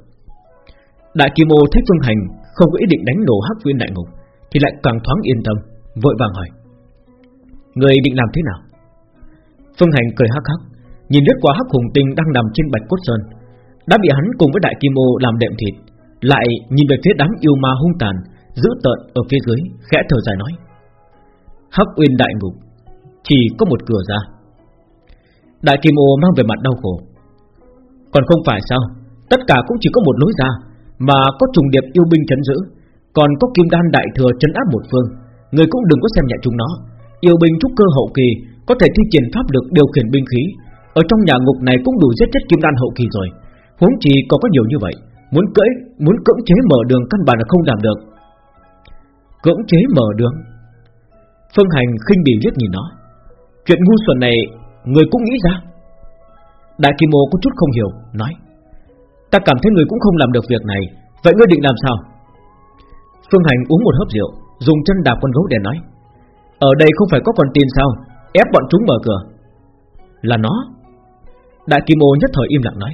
Đại Kim Ô thấy Phương Hành Không có ý định đánh đổ Hắc Uyên đại ngục, Thì lại càng thoáng yên tâm, Vội vàng hỏi. Người định làm thế nào? Phương Hành cười hắc hắc. Nhìn lướt qua hắc hùng tinh đang nằm trên bạch cốt sơn, Đã bị hắn cùng với đại kim ô làm đệm thịt, Lại nhìn về phía đám yêu ma hung tàn Giữ tợn ở phía dưới, Khẽ thở dài nói, Hắc uyên đại ngục, Chỉ có một cửa ra. Đại kim ô mang về mặt đau khổ, Còn không phải sao? Tất cả cũng chỉ có một lối ra, Mà có trùng điệp yêu binh chấn giữ, Còn có kim đan đại thừa chấn áp một phương, Người cũng đừng có xem nhẹ chúng nó. Yêu binh trúc cơ hậu kỳ Có thể thi triển pháp lực điều khiển binh khí ở trong nhà ngục này cũng đủ giết chết kim đan hậu kỳ rồi. Huống chi còn có nhiều như vậy Muốn cưỡi, muốn cưỡng chế mở đường căn bản là không làm được. Cưỡng chế mở đường. Phương Hành khinh bỉ liếc nhìn nó. Chuyện ngu xuẩn này Người cũng nghĩ ra. Đại Kim Ô có chút không hiểu Nói Ta cảm thấy người cũng không làm được việc này Vậy ngươi định làm sao? Phương Hành uống một hớp rượu Dùng chân đạp con gấu để nói Ở đây không phải có con tin sao? Ép bọn chúng mở cửa. Là nó. Đại Kim Ô nhất thời im lặng nói.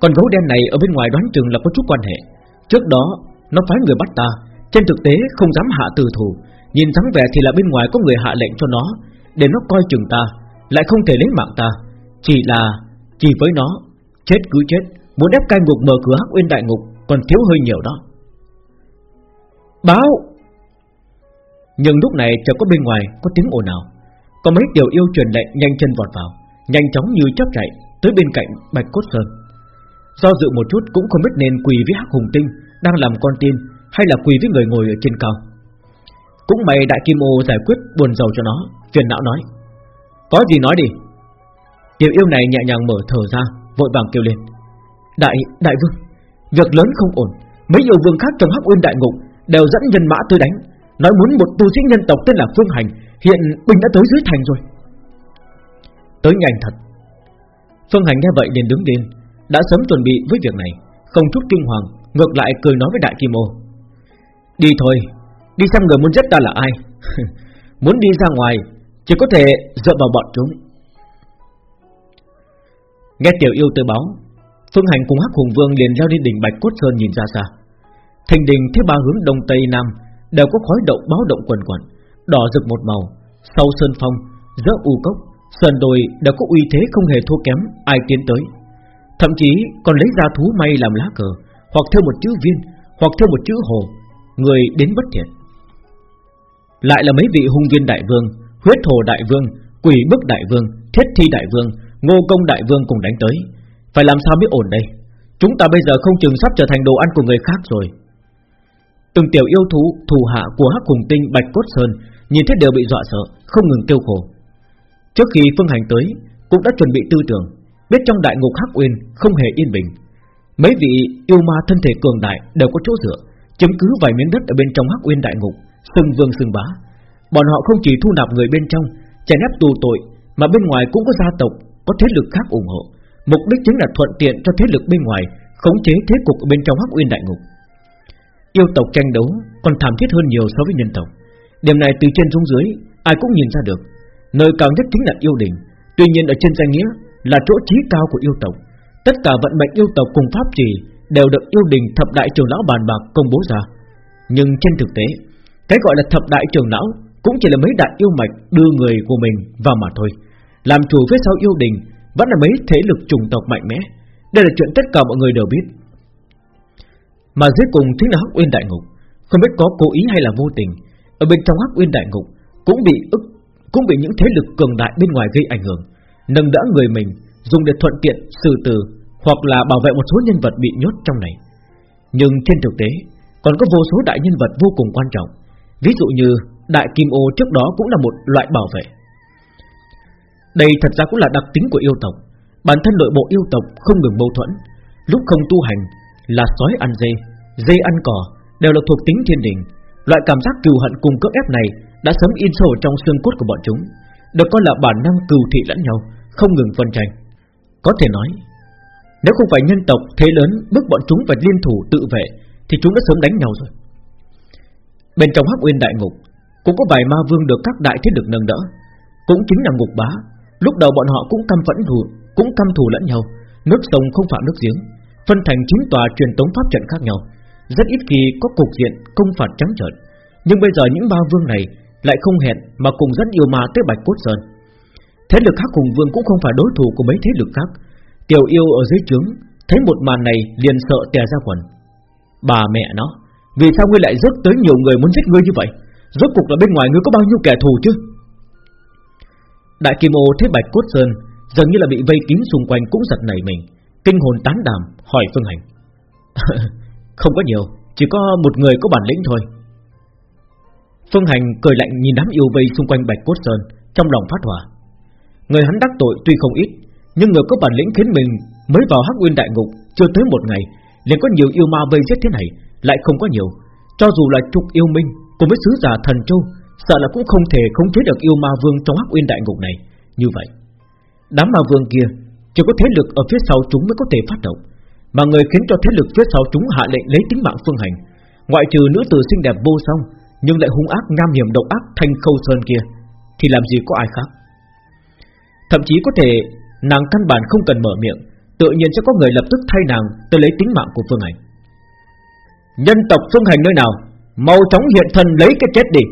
Con gấu đen này ở bên ngoài đoán chừng là có chút quan hệ. Trước đó, Nó phái người bắt ta. Trên thực tế, không dám hạ từ thủ. Nhìn dáng vẻ thì là bên ngoài có người hạ lệnh cho nó, Để nó coi chừng ta, Lại không thể lấy mạng ta. Chỉ là, Chỉ với nó, Chết cứ chết. Muốn ép cai ngục mở cửa hắc uyên đại ngục Còn thiếu hơi nhiều đó. Báo! Nhưng lúc này chờ có bên ngoài Có tiếng ồn nào Có mấy tiểu yêu truyền lệnh nhanh chân vọt vào. Nhanh chóng như chớp chạy Tới bên cạnh Bạch Cốt Sơn. Do dự một chút cũng không biết nên quỳ với Hắc Hùng Tinh Đang làm con tin Hay là quỳ với người ngồi ở trên cao. Cũng mày Đại Kim Ô giải quyết buồn giàu cho nó Phiền não nói Có gì nói đi. Tiểu yêu này nhẹ nhàng mở thở ra Vội vàng kêu lên Đại, đại vương Việc lớn không ổn. Mấy yêu vương khác trong Hắc Uyên Đại Ngục Đều dẫn nhân mã tới đánh. Nói muốn một tu sĩ nhân tộc tên là Phương Hành Hiện binh đã tới dưới thành rồi. Tới nhanh thật. Phương Hành nghe vậy liền đứng lên Đã sớm chuẩn bị với việc này Không chút kinh hoàng Ngược lại cười nói với Đại Kim Ô. Đi thôi Đi xem người muốn giết ta là ai. [laughs] Muốn đi ra ngoài Chỉ có thể dựa vào bọn chúng. Nghe tiểu yêu tư báo Phương Hành cùng Hắc Hùng Vương liền leo lên đỉnh Bạch Cốt Sơn nhìn ra xa. Thành đình thứ ba hướng đông tây nam đều có khói động báo động quần quần, đỏ rực một màu. Sau sơn phong, giữa u cốc, sơn đồi đã có uy thế không hề thua kém ai tiến tới. Thậm chí còn lấy ra thú may làm lá cờ, hoặc theo một chữ viên, hoặc theo một chữ hồ, người đến bất thiện. Lại là mấy vị hung viên đại vương, huyết hồ đại vương, quỷ bức đại vương, thiết thi đại vương, ngô công đại vương cùng đánh tới. Phải làm sao mới ổn đây? Chúng ta bây giờ không chừng sắp trở thành đồ ăn của người khác rồi. Từng tiểu yêu thú thù hạ của Hắc Hùng Tinh Bạch Cốt Sơn nhìn thấy đều bị dọa sợ, không ngừng kêu khổ. Trước khi Phương Hành tới, cũng đã chuẩn bị tư tưởng, biết trong đại ngục Hắc Uyên không hề yên bình. Mấy vị yêu ma thân thể cường đại đều có chỗ dựa, chiếm cứ vài miếng đất ở bên trong Hắc Uyên đại ngục, sừng vương sừng bá. Bọn họ không chỉ thu nạp người bên trong, chèn ép tù tội, mà bên ngoài cũng có gia tộc, có thế lực khác ủng hộ. Mục đích chính là thuận tiện cho thế lực bên ngoài khống chế thế cục ở bên trong Hắc Uyên đại ngục. Yêu tộc tranh đấu còn thảm thiết hơn nhiều so với nhân tộc Điểm này từ trên xuống dưới Ai cũng nhìn ra được Nơi cao nhất chính là yêu đình. Tuy nhiên ở trên danh nghĩa là chỗ trí cao của yêu tộc. Tất cả vận mệnh yêu tộc cùng pháp trì Đều được yêu đình thập đại trưởng lão bàn bạc công bố ra. Nhưng trên thực tế, Cái gọi là thập đại trưởng lão Cũng chỉ là mấy đại yêu mạch đưa người của mình vào mà thôi. Làm chủ phía sau yêu đình Vẫn là mấy thế lực chủng tộc mạnh mẽ. Đây là chuyện tất cả mọi người đều biết. Mà dưới cùng chính là Hắc Uyên Đại Ngục. Không biết có cố ý hay là vô tình, Ở bên trong Hắc Uyên Đại Ngục Cũng bị ức cũng bị những thế lực cường đại bên ngoài gây ảnh hưởng Nâng đỡ người mình Dùng để thuận tiện xử tử Hoặc là bảo vệ một số nhân vật bị nhốt trong này. Nhưng trên thực tế Còn có vô số đại nhân vật vô cùng quan trọng Ví dụ như Đại Kim Ô trước đó cũng là một loại bảo vệ. Đây thật ra cũng là đặc tính của yêu tộc. Bản thân nội bộ yêu tộc không ngừng mâu thuẫn Lúc không tu hành là sói ăn dê, dê ăn cỏ đều là thuộc tính thiên đình. Loại cảm giác cừu hận cùng cưỡng ép này đã sớm in sâu trong xương cốt của bọn chúng, được coi là bản năng cừu thị lẫn nhau, không ngừng phân tranh. Có thể nói, nếu không phải nhân tộc thế lớn bức bọn chúng phải liên thủ tự vệ, thì chúng đã sớm đánh nhau rồi. Bên trong Hắc Uyên Đại Ngục cũng có vài ma vương được các đại thế lực nâng đỡ, cũng chính là ngục bá. Lúc đầu bọn họ cũng căm phẫn thù, cũng căm thù lẫn nhau, nước sông không phạm nước giếng, phân thành chín tòa truyền tống pháp trận khác nhau, rất ít khi có cục diện công phạt trắng trợn. Nhưng bây giờ những ba vương này lại không hẹn mà cùng dẫn yêu ma tới Bạch Cốt Sơn. Thế lực Hắc Hùng Vương cũng không phải đối thủ của mấy thế lực khác. Tiểu yêu ở dưới trướng thấy một màn này liền sợ tè ra quần. Bà mẹ nó, vì sao ngươi lại rước tới nhiều người muốn giết ngươi như vậy? Rốt cuộc là bên ngoài ngươi có bao nhiêu kẻ thù chứ? Đại Kim Ô thấy Bạch Cốt Sơn dường như là bị vây kín xung quanh cũng giật nảy mình. Kinh hồn tán đàm hỏi Phương Hành [laughs] Không có nhiều Chỉ có một người có bản lĩnh thôi Phương Hành cười lạnh nhìn đám yêu vây xung quanh Bạch Cốt Sơn, Trong lòng phát hỏa. Người hắn đắc tội tuy không ít, Nhưng người có bản lĩnh khiến mình Mới vào Hắc Nguyên Đại Ngục Chưa tới một ngày, liền có nhiều yêu ma vây giết thế này, Lại không có nhiều. Cho dù là trục yêu minh Cùng với sứ giả thần châu, Sợ là cũng không thể khống chế được yêu ma vương trong hắc uyên đại ngục này. Như vậy, Đám ma vương kia Chỉ có thế lực ở phía sau chúng mới có thể phát động, Mà người khiến cho thế lực phía sau chúng hạ lệnh lấy tính mạng phương hành, Ngoại trừ nữ tử xinh đẹp vô song nhưng lại hung ác nam hiểm độc ác thanh khâu sơn kia, Thì làm gì có ai khác? Thậm chí có thể Nàng căn bản không cần mở miệng, Tự nhiên sẽ có người lập tức thay nàng Tới lấy tính mạng của Phương Hành Nhân tộc Phương Hành nơi nào, Mau chóng hiện thân lấy cái chết đi.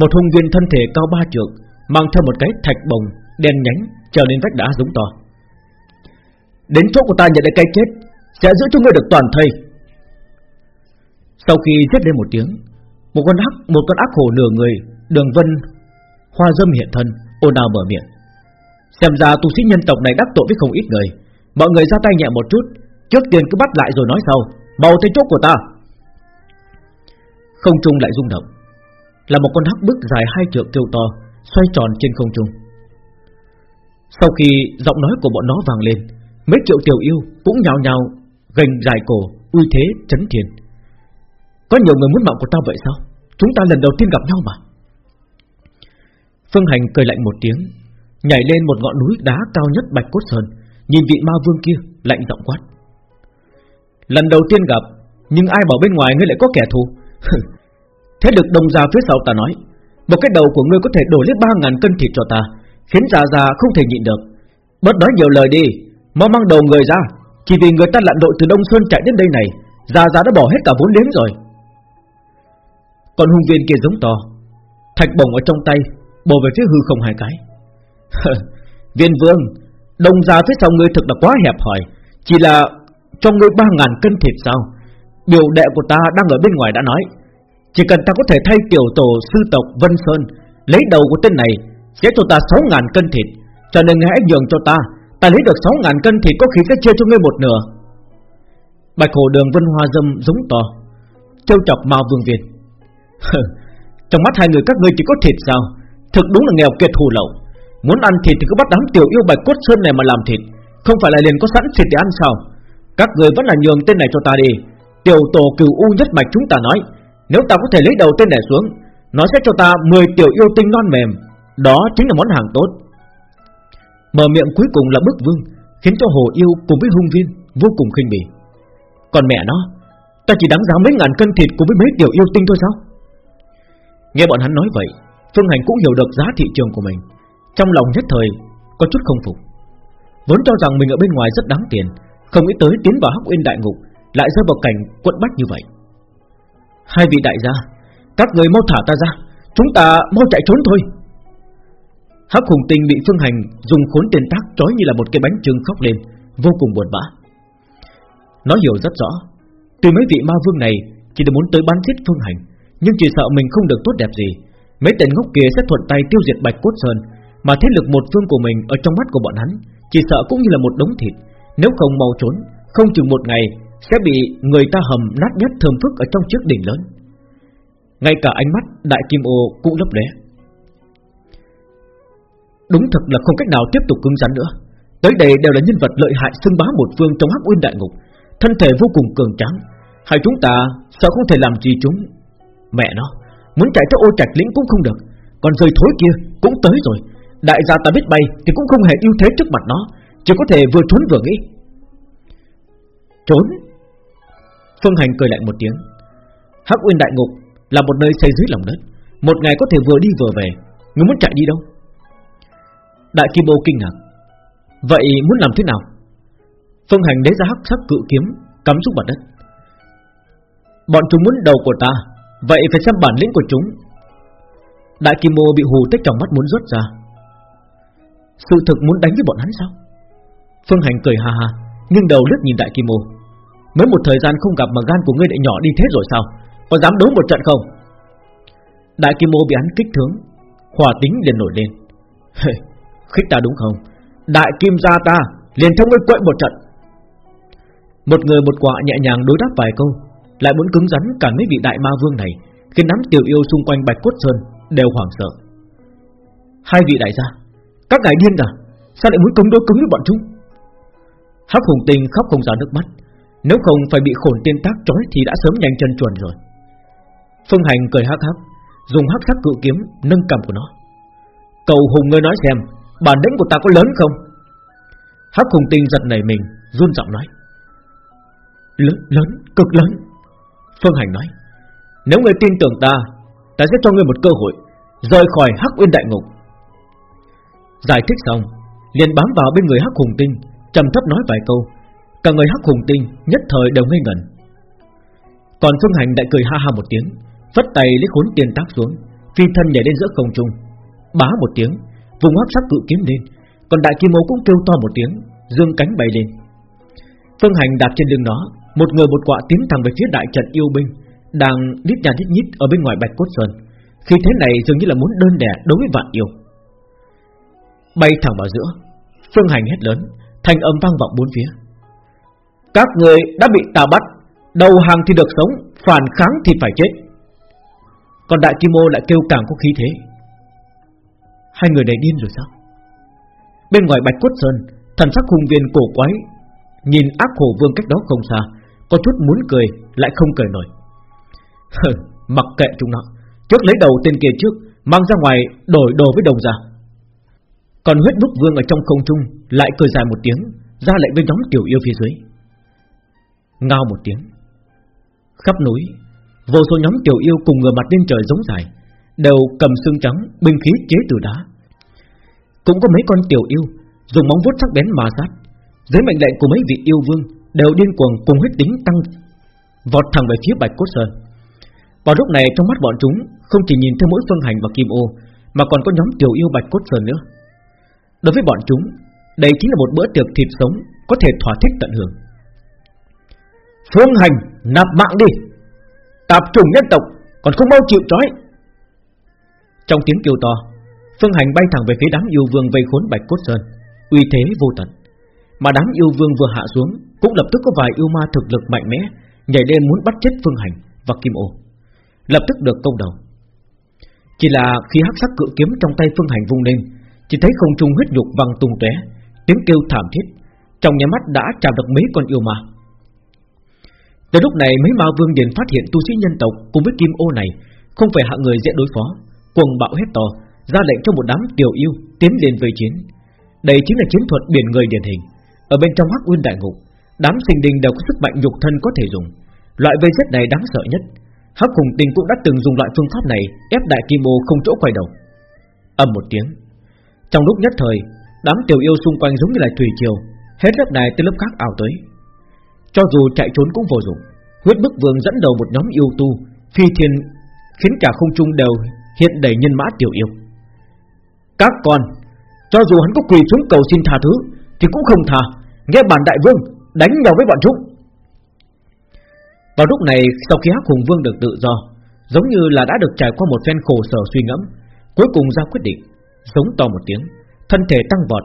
Một hung viên thân thể cao ba trượng, Mang theo một cái thạch bồng Đen nhánh trở nên vách đá giống to. Đến chỗ của ta nhận được cái chết, Sẽ giữ cho ngươi được toàn thây. Sau khi giết lên một tiếng một con ác một con ác hổ nửa người, Đường vân, Hoa dâm hiện thân ôn ào mở miệng. Xem ra tu sĩ nhân tộc này đắc tội với không ít người. Mọi người ra tay nhẹ một chút, Trước tiên cứ bắt lại rồi nói sau. Mau tới chốt của ta. Không trung lại rung động. Là một con hắc bức dài hai trượng kêu to, Xoay tròn trên không trung. Sau khi giọng nói của bọn nó vang lên, Mấy triệu tiểu yêu cũng nhào nhào, Gành dài cổ, Uy thế chấn thiên. Có nhiều người muốn mạng của ta vậy sao? Chúng ta lần đầu tiên gặp nhau mà. Phương Hành cười lạnh một tiếng, Nhảy lên một ngọn núi đá cao nhất Bạch Cốt Sơn, Nhìn vị ma vương kia, lạnh giọng quát. Lần đầu tiên gặp, Nhưng ai bảo bên ngoài ngươi lại có kẻ thù? [laughs] Thế được đồng gia phía sau ta nói, Một cái đầu của ngươi có thể đổ lên ba ngàn cân thịt cho ta, Khiến già già không thể nhịn được. Bớt nói nhiều lời đi, Mau mang đầu người ra, Chỉ vì người ta lặn đội từ Đông Sơn chạy đến đây này, Già già đã bỏ hết cả vốn đến rồi. Còn hung viên kia giống to. Thạch bổng ở trong tay, Bổ về phía hư không hai cái. [laughs] Viên vương, đồng giá phía sau ngươi thực là quá hẹp hòi? Chỉ là cho ngươi ba ngàn cân thịt sao? Biểu đệ của ta đang ở bên ngoài đã nói. Chỉ cần ta có thể thay tiểu tổ sư tộc Vân Sơn Lấy đầu của tên này, Sẽ cho ta sáu ngàn cân thịt. Cho nên hãy nhường cho ta Ta lấy được sáu ngàn cân thịt có khi sẽ chia cho ngươi một nửa. Bạch hồ đường Vân Hoa Dâm giống to Châu chọc mao vương viên. [laughs] Trong mắt hai người các ngươi chỉ có thịt sao? Thực đúng là nghèo kiệt thù lậu. Muốn ăn thịt thì cứ bắt đám tiểu yêu bạch cốt sơn này mà làm thịt. Không phải là liền có sẵn thịt để ăn sao? Các người vẫn là nhường tên này cho ta đi. Tiểu tổ cửu u nhất mạch chúng ta nói, Nếu ta có thể lấy đầu tên này xuống, Nó sẽ cho ta 10 tiểu yêu tinh non mềm. Đó chính là món hàng tốt. Mở miệng cuối cùng là bức vương, Khiến cho hồ yêu cùng với hung viên Vô cùng khinh bỉ. Còn mẹ nó, Ta chỉ đáng giá mấy ngàn cân thịt cùng với mấy tiểu yêu tinh thôi sao? Nghe bọn hắn nói vậy, Phương Hành cũng hiểu được giá thị trường của mình. Trong lòng nhất thời, Có chút không phục. Vốn cho rằng mình ở bên ngoài rất đáng tiền, Không nghĩ tới tiến vào hắc uyên đại ngục, Lại rơi vào cảnh quận bách như vậy. Hai vị đại gia, Các người mau thả ta ra, Chúng ta mau chạy trốn thôi. Hắc hùng tinh bị Phương Hành dùng khốn tiền tác trói như là một cái bánh trưng khóc lên, Vô cùng buồn bã. Nó hiểu rất rõ, Tuy mấy vị ma vương này Chỉ để muốn tới bắn giết Phương Hành nhưng chỉ sợ mình không được tốt đẹp gì. Mấy tên ngốc kia sẽ thuận tay tiêu diệt Bạch Cốt Sơn, Mà thế lực một phương của mình Ở trong mắt của bọn hắn Chỉ sợ cũng như là một đống thịt. Nếu không mau trốn, Không chừng một ngày Sẽ bị người ta hầm nát nhất thơm phức Ở trong chiếc đỉnh lớn. Ngay cả ánh mắt đại kim ô cũng lấp lóe Đúng thật là không cách nào tiếp tục cứng rắn nữa. Tới đây đều là nhân vật lợi hại xưng bá một phương trong hắc uyên đại ngục. Thân thể vô cùng cường tráng. Hay chúng ta sợ không thể làm gì chúng. Mẹ nó, Muốn chạy tới ô trạch lĩnh cũng không được. Còn rơi thối kia cũng tới rồi. Đại gia ta biết bay thì cũng không hề ưu thế trước mặt nó, Chỉ có thể vừa trốn vừa nghĩ. Trốn? Phương Hành cười lạnh một tiếng. Hắc Uyên Đại Ngục là một nơi xây dưới lòng đất. Một ngày có thể vừa đi vừa về. Ngươi muốn chạy đi đâu? Đại Kim Ô kinh ngạc. Vậy muốn làm thế nào? Phương Hành lấy ra hắc sắc cự kiếm, Cắm xuống mặt đất. Bọn chúng muốn đầu của ta. Vậy phải xem bản lĩnh của chúng. Đại Kim Mô bị hù tích trong mắt muốn rớt ra. Sự thực muốn đánh với bọn hắn sao? Phương Hành cười ha ha Nhưng đầu lướt nhìn Đại Kim Mô Mới một thời gian không gặp mà gan của ngươi lại nhỏ đi thế rồi sao? Có dám đấu một trận không? Đại Kim Mô bị hắn kích thướng Hòa tính liền nổi lên. Khích ta đúng không? Đại Kim gia ta liền theo ngươi quậy một trận. Một người một quả nhẹ nhàng đối đáp vài câu lại muốn cứng rắn cả mấy vị đại ma vương này, khiến đám tiểu yêu xung quanh bạch cốt sơn đều hoảng sợ. Hai vị đại gia, các ngài điên à? Sao lại muốn cứng đối cứng với bọn chúng? Hắc hùng tinh khóc không ra nước mắt, Nếu không phải bị khổn tiên tác trói Thì đã sớm nhanh chân chuồn rồi Phương Hành cười hắc hắc Dùng hắc sắc cự kiếm nâng cầm của nó Cầu hùng ngươi nói xem Bản lĩnh của ta có lớn không Hắc hùng tinh giật nảy mình run giọng nói Lớn, lớn, cực lớn Phương Hành nói, Nếu ngươi tin tưởng ta Ta sẽ cho ngươi một cơ hội, Rời khỏi Hắc Uyên Đại Ngục. Giải thích xong, liền bám vào bên người Hắc Hùng Tinh, trầm thấp nói vài câu. Cả người Hắc Hùng Tinh nhất thời đều ngây ngẩn. Còn Phương Hành đại cười ha ha một tiếng, Vất tay lấy khốn tiền tác xuống, Phi thân nhảy lên giữa không trung. Bá một tiếng, Vùng hắc sắc cự kiếm lên, Còn đại kim Mô cũng kêu to một tiếng, Dương cánh bay lên. Phương Hành đạp trên lưng nó một người một quạ tiến thẳng về phía đại trận yêu binh, Đang đít nhà đít nhít ở bên ngoài bạch cốt sơn. Khi thế này dường như là muốn đơn đẻ đối với vạn yêu. Bay thẳng vào giữa, Phương Hành hét lớn Thành âm vang vọng bốn phía. Các người đã bị ta bắt, Đầu hàng thì được sống, Phản kháng thì phải chết. Còn đại kim ô lại kêu càng có khí thế. Hai người này điên rồi sao? Bên ngoài bạch cốt sơn, Thần sắc hung viên cổ quái, Nhìn ác hồ vương cách đó không xa có chút muốn cười, lại không cười nổi. Mặc kệ chúng nó. Trước lấy đầu tên kia trước, Mang ra ngoài đổi đồ với đồng ra Còn huyết bức vương ở trong không trung, Lại cười dài một tiếng, Ra lệnh với nhóm tiểu yêu phía dưới. Ngao một tiếng. Khắp núi, Vô số nhóm tiểu yêu cùng ngửa mặt lên trời giống dài, Đều cầm xương trắng, Binh khí chế từ đá. Cũng có mấy con tiểu yêu, Dùng móng vuốt sắc bén mà sát. Dưới mệnh lệnh của mấy vị yêu vương Đều điên cuồng cùng huyết tính tăng Vọt thẳng về phía bạch cốt sơn. Vào lúc này trong mắt bọn chúng Không chỉ nhìn thấy mỗi phương hành và kim ô Mà còn có nhóm tiểu yêu bạch cốt sơn nữa. Đối với bọn chúng Đây chính là một bữa tiệc thịt sống Có thể thỏa thích tận hưởng. Phương hành nạp mạng đi! Tạp trùng nhân tộc Còn không mau chịu trói! Trong tiếng kêu to Phương hành bay thẳng về phía đám yêu vương vây khốn bạch cốt sơn uy thế vô tận. Mà đám yêu vương vừa hạ xuống, cũng lập tức có vài yêu ma thực lực mạnh mẽ nhảy lên muốn bắt chết Phương Hành và Kim Ô, lập tức được công đầu. Chỉ là khi hắc sắc cự kiếm trong tay Phương Hành vung lên, chỉ thấy không trung huyết nhục văng tung tóe, tiếng kêu thảm thiết, trong nhà mắt đã chạm được mấy con yêu ma. Từ lúc này mấy ma vương liền phát hiện tu sĩ nhân tộc cùng với Kim Ô này không phải hạng người dễ đối phó, cuồng bạo hết to, ra lệnh cho một đám tiểu yêu tiến lên vây chiến. Đây chính là chiến thuật biển người điển hình Ở bên trong hắc nguyên đại ngục Đám sinh đình đều có sức mạnh nhục thân có thể dùng. Loại vây giết này đáng sợ nhất. Hắc hùng tinh cũng đã từng dùng loại phương pháp này Ép đại kim ô không chỗ quay đầu. Âm một tiếng. Trong lúc nhất thời, Đám tiểu yêu xung quanh giống như là thủy triều, Hết lớp này tới lớp khác ảo tới. Cho dù chạy trốn cũng vô dụng. Huyết bức vương dẫn đầu một nhóm yêu tu, Phi thiên, khiến cả không trung đều hiện đầy nhân mã tiểu yêu. Các con, cho dù hắn có quỳ xuống cầu xin tha thứ, Thì cũng không tha. Nghe bản đại vương đánh nhau với bọn chúng. Vào lúc này, Sau khi Hắc Hùng Vương được tự do, Giống như là đã được trải qua một phen khổ sở suy ngẫm, Cuối cùng ra quyết định, Giống to một tiếng, Thân thể tăng vọt,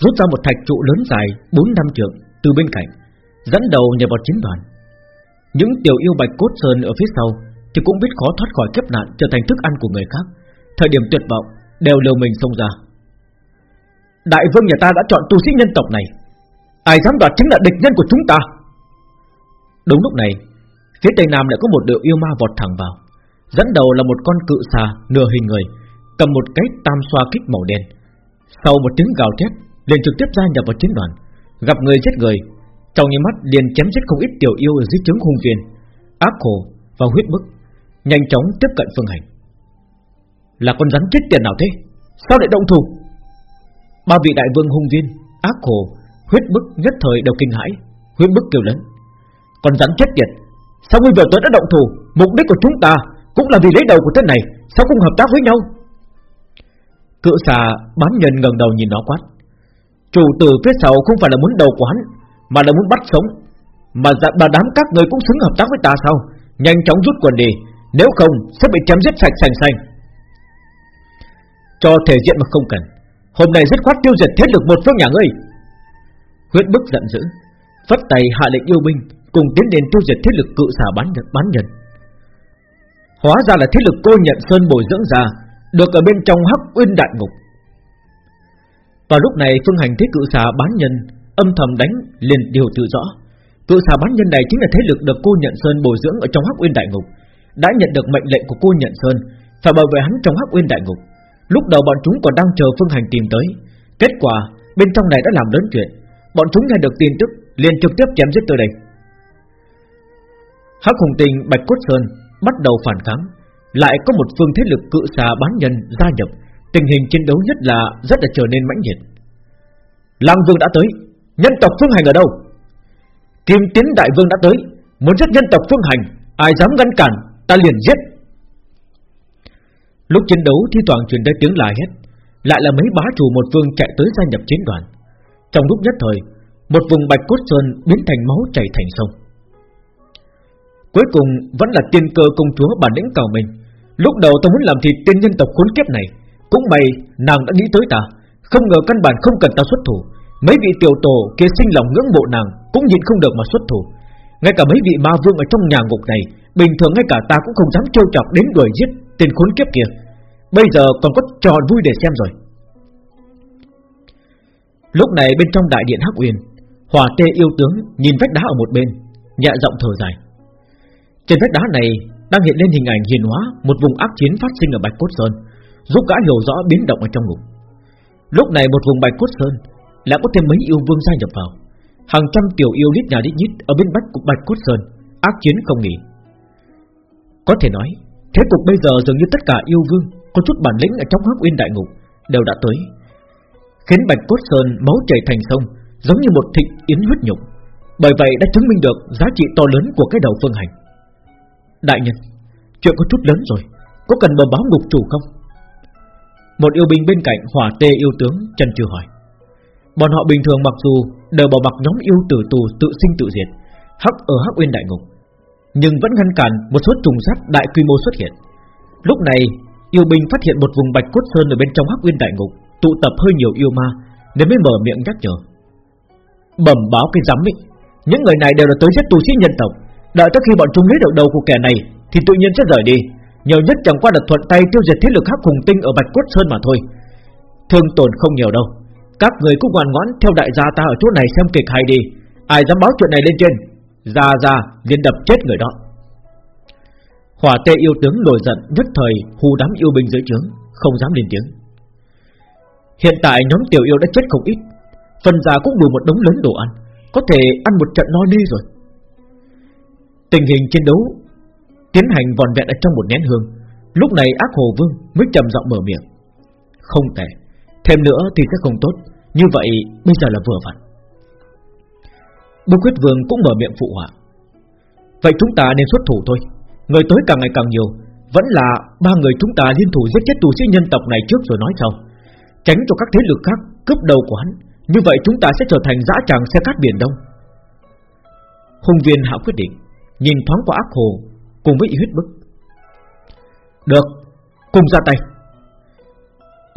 Rút ra một thạch trụ lớn dài 4 năm trượng từ bên cạnh, Dẫn đầu nhảy vào chiến đoàn. Những tiểu yêu bạch cốt sơn ở phía sau Thì cũng biết khó thoát khỏi kiếp nạn Trở thành thức ăn của người khác, Thời điểm tuyệt vọng đều liều mình xông ra. Đại vương nhà ta đã chọn tu sĩ nhân tộc này Ai dám đoạt chính là địch nhân của chúng ta. Đúng lúc này, Phía tây nam lại có một đội yêu ma vọt thẳng vào. Dẫn đầu là một con cự xà Nửa hình người, Cầm một cái tam xoa kích màu đen. Sau một tiếng gào thét, liền trực tiếp gia nhập vào chiến đoàn. Gặp người giết người, Trong những mắt liền chém giết không ít tiểu yêu Ở dưới trướng hung viên. Ác khổ và huyết bức, Nhanh chóng tiếp cận phương hành. Là con rắn chết tiền nào thế? Sao lại động thủ? Ba vị đại vương hung viên, Ác khổ huyết bức nhất thời đều kinh hãi. Huyết bức kêu lớn. Còn rắn chết tiệt, Sao ngươi vừa tới đã động thủ? Mục đích của chúng ta cũng là vì lấy đầu của tên này, Sao không hợp tác với nhau? Cự xà bám nhân gần đầu nhìn nó quát. Chủ tử phía sau không phải là muốn đầu của hắn, Mà là muốn bắt sống. Mà dạ bà đám các người cũng xứng hợp tác với ta sao? Nhanh chóng rút quần đi, Nếu không sẽ bị chém giết sạch sành sanh Cho thể diện mà không cần. Hôm nay rất khoát tiêu diệt thế lực một phương nhà ngươi. Huyết bức giận dữ Phất tay hạ lệnh yêu binh Cùng tiến đến tiêu diệt thế lực cự xà bán nhật bán nhân Hóa ra là thế lực cô nhận sơn bồi dưỡng ra Được ở bên trong hắc uyên đại ngục. Vào lúc này phương hành thế cự xà bán nhân Âm thầm đánh liền điều tự rõ. Cự xà bán nhân này chính là thế lực được cô nhận sơn bồi dưỡng ở trong Hắc Uyên Đại Ngục, đã nhận được mệnh lệnh của cô nhận sơn phải bảo vệ hắn trong Hắc Uyên Đại Ngục. Lúc đầu bọn chúng còn đang chờ Phương Hành tìm tới, kết quả bên trong này đã làm lớn chuyện, bọn chúng nghe được tin tức liền trực tiếp chém giết tới đây. Hắc Hùng Tình Bạch Cốt Sơn bắt đầu phản kháng, lại có một phương thế lực cự xà bán nhân gia nhập, tình hình chiến đấu nhất là rất là trở nên mãnh liệt. Lang Vương đã tới, nhân tộc Phương Hành ở đâu? Kim Tiến Đại Vương đã tới, muốn giết nhân tộc Phương Hành, ai dám ngăn cản, ta liền giết. Lúc chiến đấu thi toàn truyền tới tiếng la hét, lại là mấy bá chủ một phương chạy tới gia nhập chiến đoàn. Trong lúc nhất thời, một vùng bạch cốt sơn biến thành máu chảy thành sông. Cuối cùng vẫn là tiên cơ công chúa bản lĩnh cầu mình. Lúc đầu ta muốn làm thịt tiên nhân tộc khốn kiếp này, cũng may nàng đã nghĩ tới ta, không ngờ căn bản không cần ta xuất thủ. Mấy vị tiểu tổ kia sinh lòng ngưỡng mộ nàng cũng nhịn không được mà xuất thủ. Ngay cả mấy vị ma vương ở trong nhà ngục này, bình thường ngay cả ta cũng không dám trêu chọc đến đuổi giết tên khốn kiếp kia. Bây giờ còn có trò vui để xem rồi. Lúc này bên trong đại điện Hắc Uyên, Hỏa Tê yêu tướng nhìn vách đá ở một bên, nhẹ giọng thở dài. Trên vách đá này đang hiện lên hình ảnh hiền hóa một vùng ác chiến phát sinh ở Bạch Cốt Sơn, giúp gã hiểu rõ biến động ở trong ngục. Lúc này một vùng Bạch Cốt Sơn đã có thêm mấy yêu vương gia nhập vào, hàng trăm tiểu yêu lít nhà lít nhít ở bên bách cục Bạch Cốt Sơn, ác chiến không nghỉ. Có thể nói, thế cục bây giờ dường như tất cả yêu vương có chút bản lĩnh ở trong Hắc Uyên đại ngục đều đã tới, khiến Bạch Cốt Sơn máu chảy thành sông, giống như một thịnh yến huyết nhục. Bởi vậy đã chứng minh được giá trị to lớn của cái đầu phương hành. Đại nhân, chuyện có chút lớn rồi, có cần bờ báo ngục chủ không? Một yêu binh bên cạnh hỏa tê yêu tướng chân chưa hỏi. Bọn họ bình thường mặc dù đều bỏ mặc nhóm yêu tử tù tự sinh tự diệt, hắc ở hắc uyên đại ngục, nhưng vẫn ngăn cản một số trùng sát đại quy mô xuất hiện. Lúc này, yêu binh phát hiện một vùng bạch cốt sơn ở bên trong hắc uyên đại ngục, tụ tập hơi nhiều yêu ma, nên mới mở miệng nhắc nhở. Bẩm báo cái giám ấy, những người này đều là tới giết tù sĩ nhân tộc, đợi tới khi bọn chúng lấy được đầu của kẻ này, thì tự nhiên sẽ rời đi. Nhiều nhất chẳng qua là thuận tay tiêu diệt thế lực hắc hùng tinh ở bạch cốt sơn mà thôi. Thương tổn không nhiều đâu. Các người cũng ngoan ngoãn theo đại gia ta ở chỗ này xem kịch hay đi. Ai dám báo chuyện này lên trên, ra ra liền đập chết người đó. Hỏa tê yêu tướng nổi giận nhất thời hù đám yêu binh dưới trướng, không dám lên tiếng. Hiện tại nhóm tiểu yêu đã chết không ít. Phần già cũng đủ một đống lớn đồ ăn. Có thể ăn một trận no đi rồi. Tình hình chiến đấu Tiến hành vòn vẹn ở trong một nén hương. Lúc này ác hồ vương mới trầm giọng mở miệng. Không tệ. Thêm nữa thì sẽ không tốt. Như vậy bây giờ là vừa vặn. Bố quyết vương cũng mở miệng phụ họa. Vậy chúng ta nên xuất thủ thôi. Người tới càng ngày càng nhiều. Vẫn là ba người chúng ta liên thủ giết chết tù sĩ nhân tộc này trước rồi nói sau. Tránh cho các thế lực khác cướp đầu của hắn. Như vậy chúng ta sẽ trở thành dã tràng xe cát biển đông. Hùng viên hạ quyết định, Nhìn thoáng qua ác hồ Cùng với huyết bức. Được, Cùng ra tay.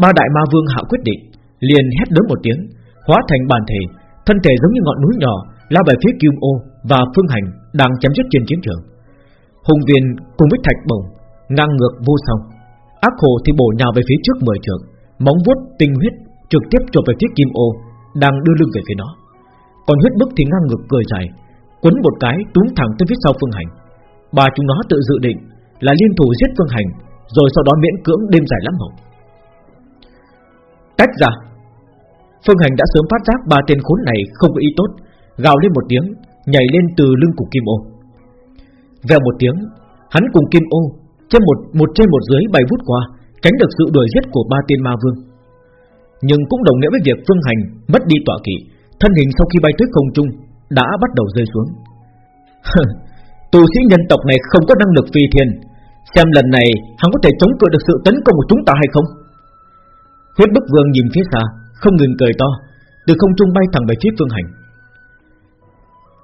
Ba đại ma vương hạ quyết định, Liền hét lớn một tiếng, Hóa thành bản thể, Thân thể giống như ngọn núi nhỏ, Lao về phía Kim Ô và Phương Hành Đang chém giết trên chiến trường. Hùng viên cùng với thạch bổng Ngang ngược vô song. Ác hồ thì bổ nhào về phía trước mười trường móng vuốt tinh huyết trực tiếp chộp về phía kim ô đang đưa lưng về phía nó. Còn huyết bức thì ngang ngược cười dài, quấn một cái túm thẳng tới phía sau Phương Hành. Ba chúng nó tự dự định là liên thủ giết Phương Hành, rồi sau đó miễn cưỡng đêm dài lắm mộng. Tách ra. Phương Hành đã sớm phát giác ba tên khốn này không có ý tốt, gào lên một tiếng, nhảy lên từ lưng của Kim Ô. Vèo một tiếng, hắn cùng Kim Ô trên một một trên một dưới bay vút qua, tránh được sự đuổi giết của ba tiên ma vương. Nhưng cũng đồng nghĩa với việc Phương Hành mất đi tọa kỵ, thân hình sau khi bay tới không trung đã bắt đầu rơi xuống. tu sĩ nhân tộc này không có năng lực phi thiên, xem lần này hắn có thể chống cự được sự tấn công của chúng ta hay không? Huyết Bức Vương nhìn phía xa, không ngừng cười to, từ không trung bay thẳng về phía Phương Hành.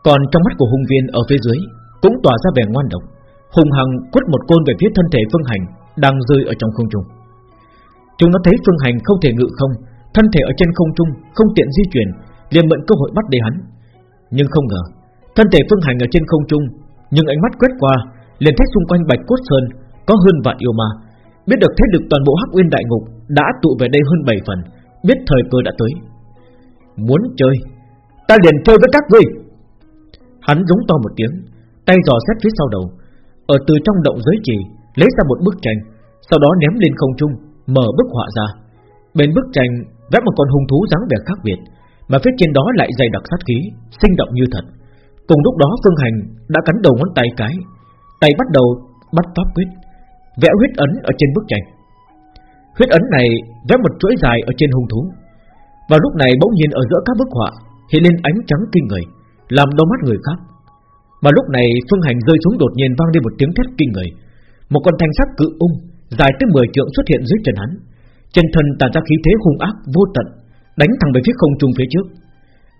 Còn trong mắt của hung viên ở phía dưới cũng tỏa ra vẻ ngoan độc, hung hăng quất một côn về phía thân thể Phương Hành đang rơi ở trong không trung. Chúng nó thấy Phương Hành không thể ngự không, thân thể ở trên không trung không tiện di chuyển, liền mượn cơ hội bắt lấy hắn. Nhưng không ngờ, thân thể Phương Hành ở trên không trung, nhưng ánh mắt quét qua, liền thấy xung quanh Bạch Cốt Sơn có hơn vạn yêu ma, biết được thế lực toàn bộ Hắc Uyên Đại Ngục đã tụ về đây hơn 7 phần, biết thời cơ đã tới. Muốn chơi, ta liền chơi với các ngươi. Hắn giống to một tiếng Tay giò xét phía sau đầu Ở từ trong động giới trì Lấy ra một bức tranh, Sau đó ném lên không trung, Mở bức họa ra. Bên bức tranh vẽ một con hung thú dáng vẻ khác biệt, Mà phía trên đó lại dày đặc sát khí, Sinh động như thật. Cùng lúc đó, Phương Hành đã cắn đầu ngón tay cái, Tay bắt đầu bắt pháp quyết, Vẽ huyết ấn ở trên bức tranh. Huyết ấn này vẽ một chuỗi dài ở trên hung thú. Và lúc này bỗng nhiên ở giữa các bức họa Hiện lên ánh trắng kinh người, Làm đau mắt người khác. Mà lúc này Phương Hành rơi xuống đột nhiên vang lên một tiếng thét kinh người một con thanh sắt cự ung, Dài tới 10 trượng xuất hiện dưới chân hắn. Chân thân tản ra khí thế hung ác, vô tận, Đánh thẳng về phía không trung phía trước.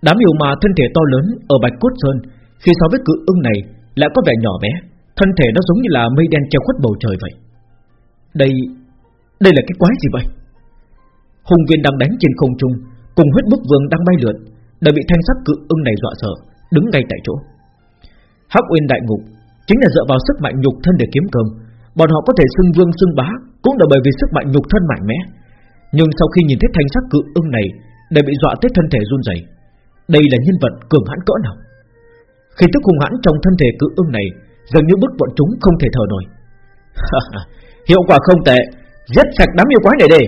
Đám yêu mà thân thể to lớn Ở Bạch Cốt Sơn, Khi so với cự ưng này lại có vẻ nhỏ bé, Thân thể nó giống như là mây đen che khuất bầu trời vậy. Đây Đây là cái quái gì vậy? Hùng viên đang đánh trên không trung, Cùng huyết bức vương đang bay lượn, Đã bị thanh sắc cự ưng này dọa sợ, Đứng ngay tại chỗ. Hắc Uyên đại ngục Chính là dựa vào sức mạnh nhục thân để kiếm cơm Bọn họ có thể xưng vương xưng bá, Cũng là bởi vì sức mạnh nhục thân mạnh mẽ. Nhưng sau khi nhìn thấy thanh sắc cự ưng này Để bị dọa tới thân thể run rẩy. Đây là nhân vật cường hãn cỡ nào? Khi tức hung hãn trong thân thể cự ưng này, Dường như bức bọn chúng không thể thở nổi. [laughs] Hiệu quả không tệ, Giết sạch đám yêu quái này đi.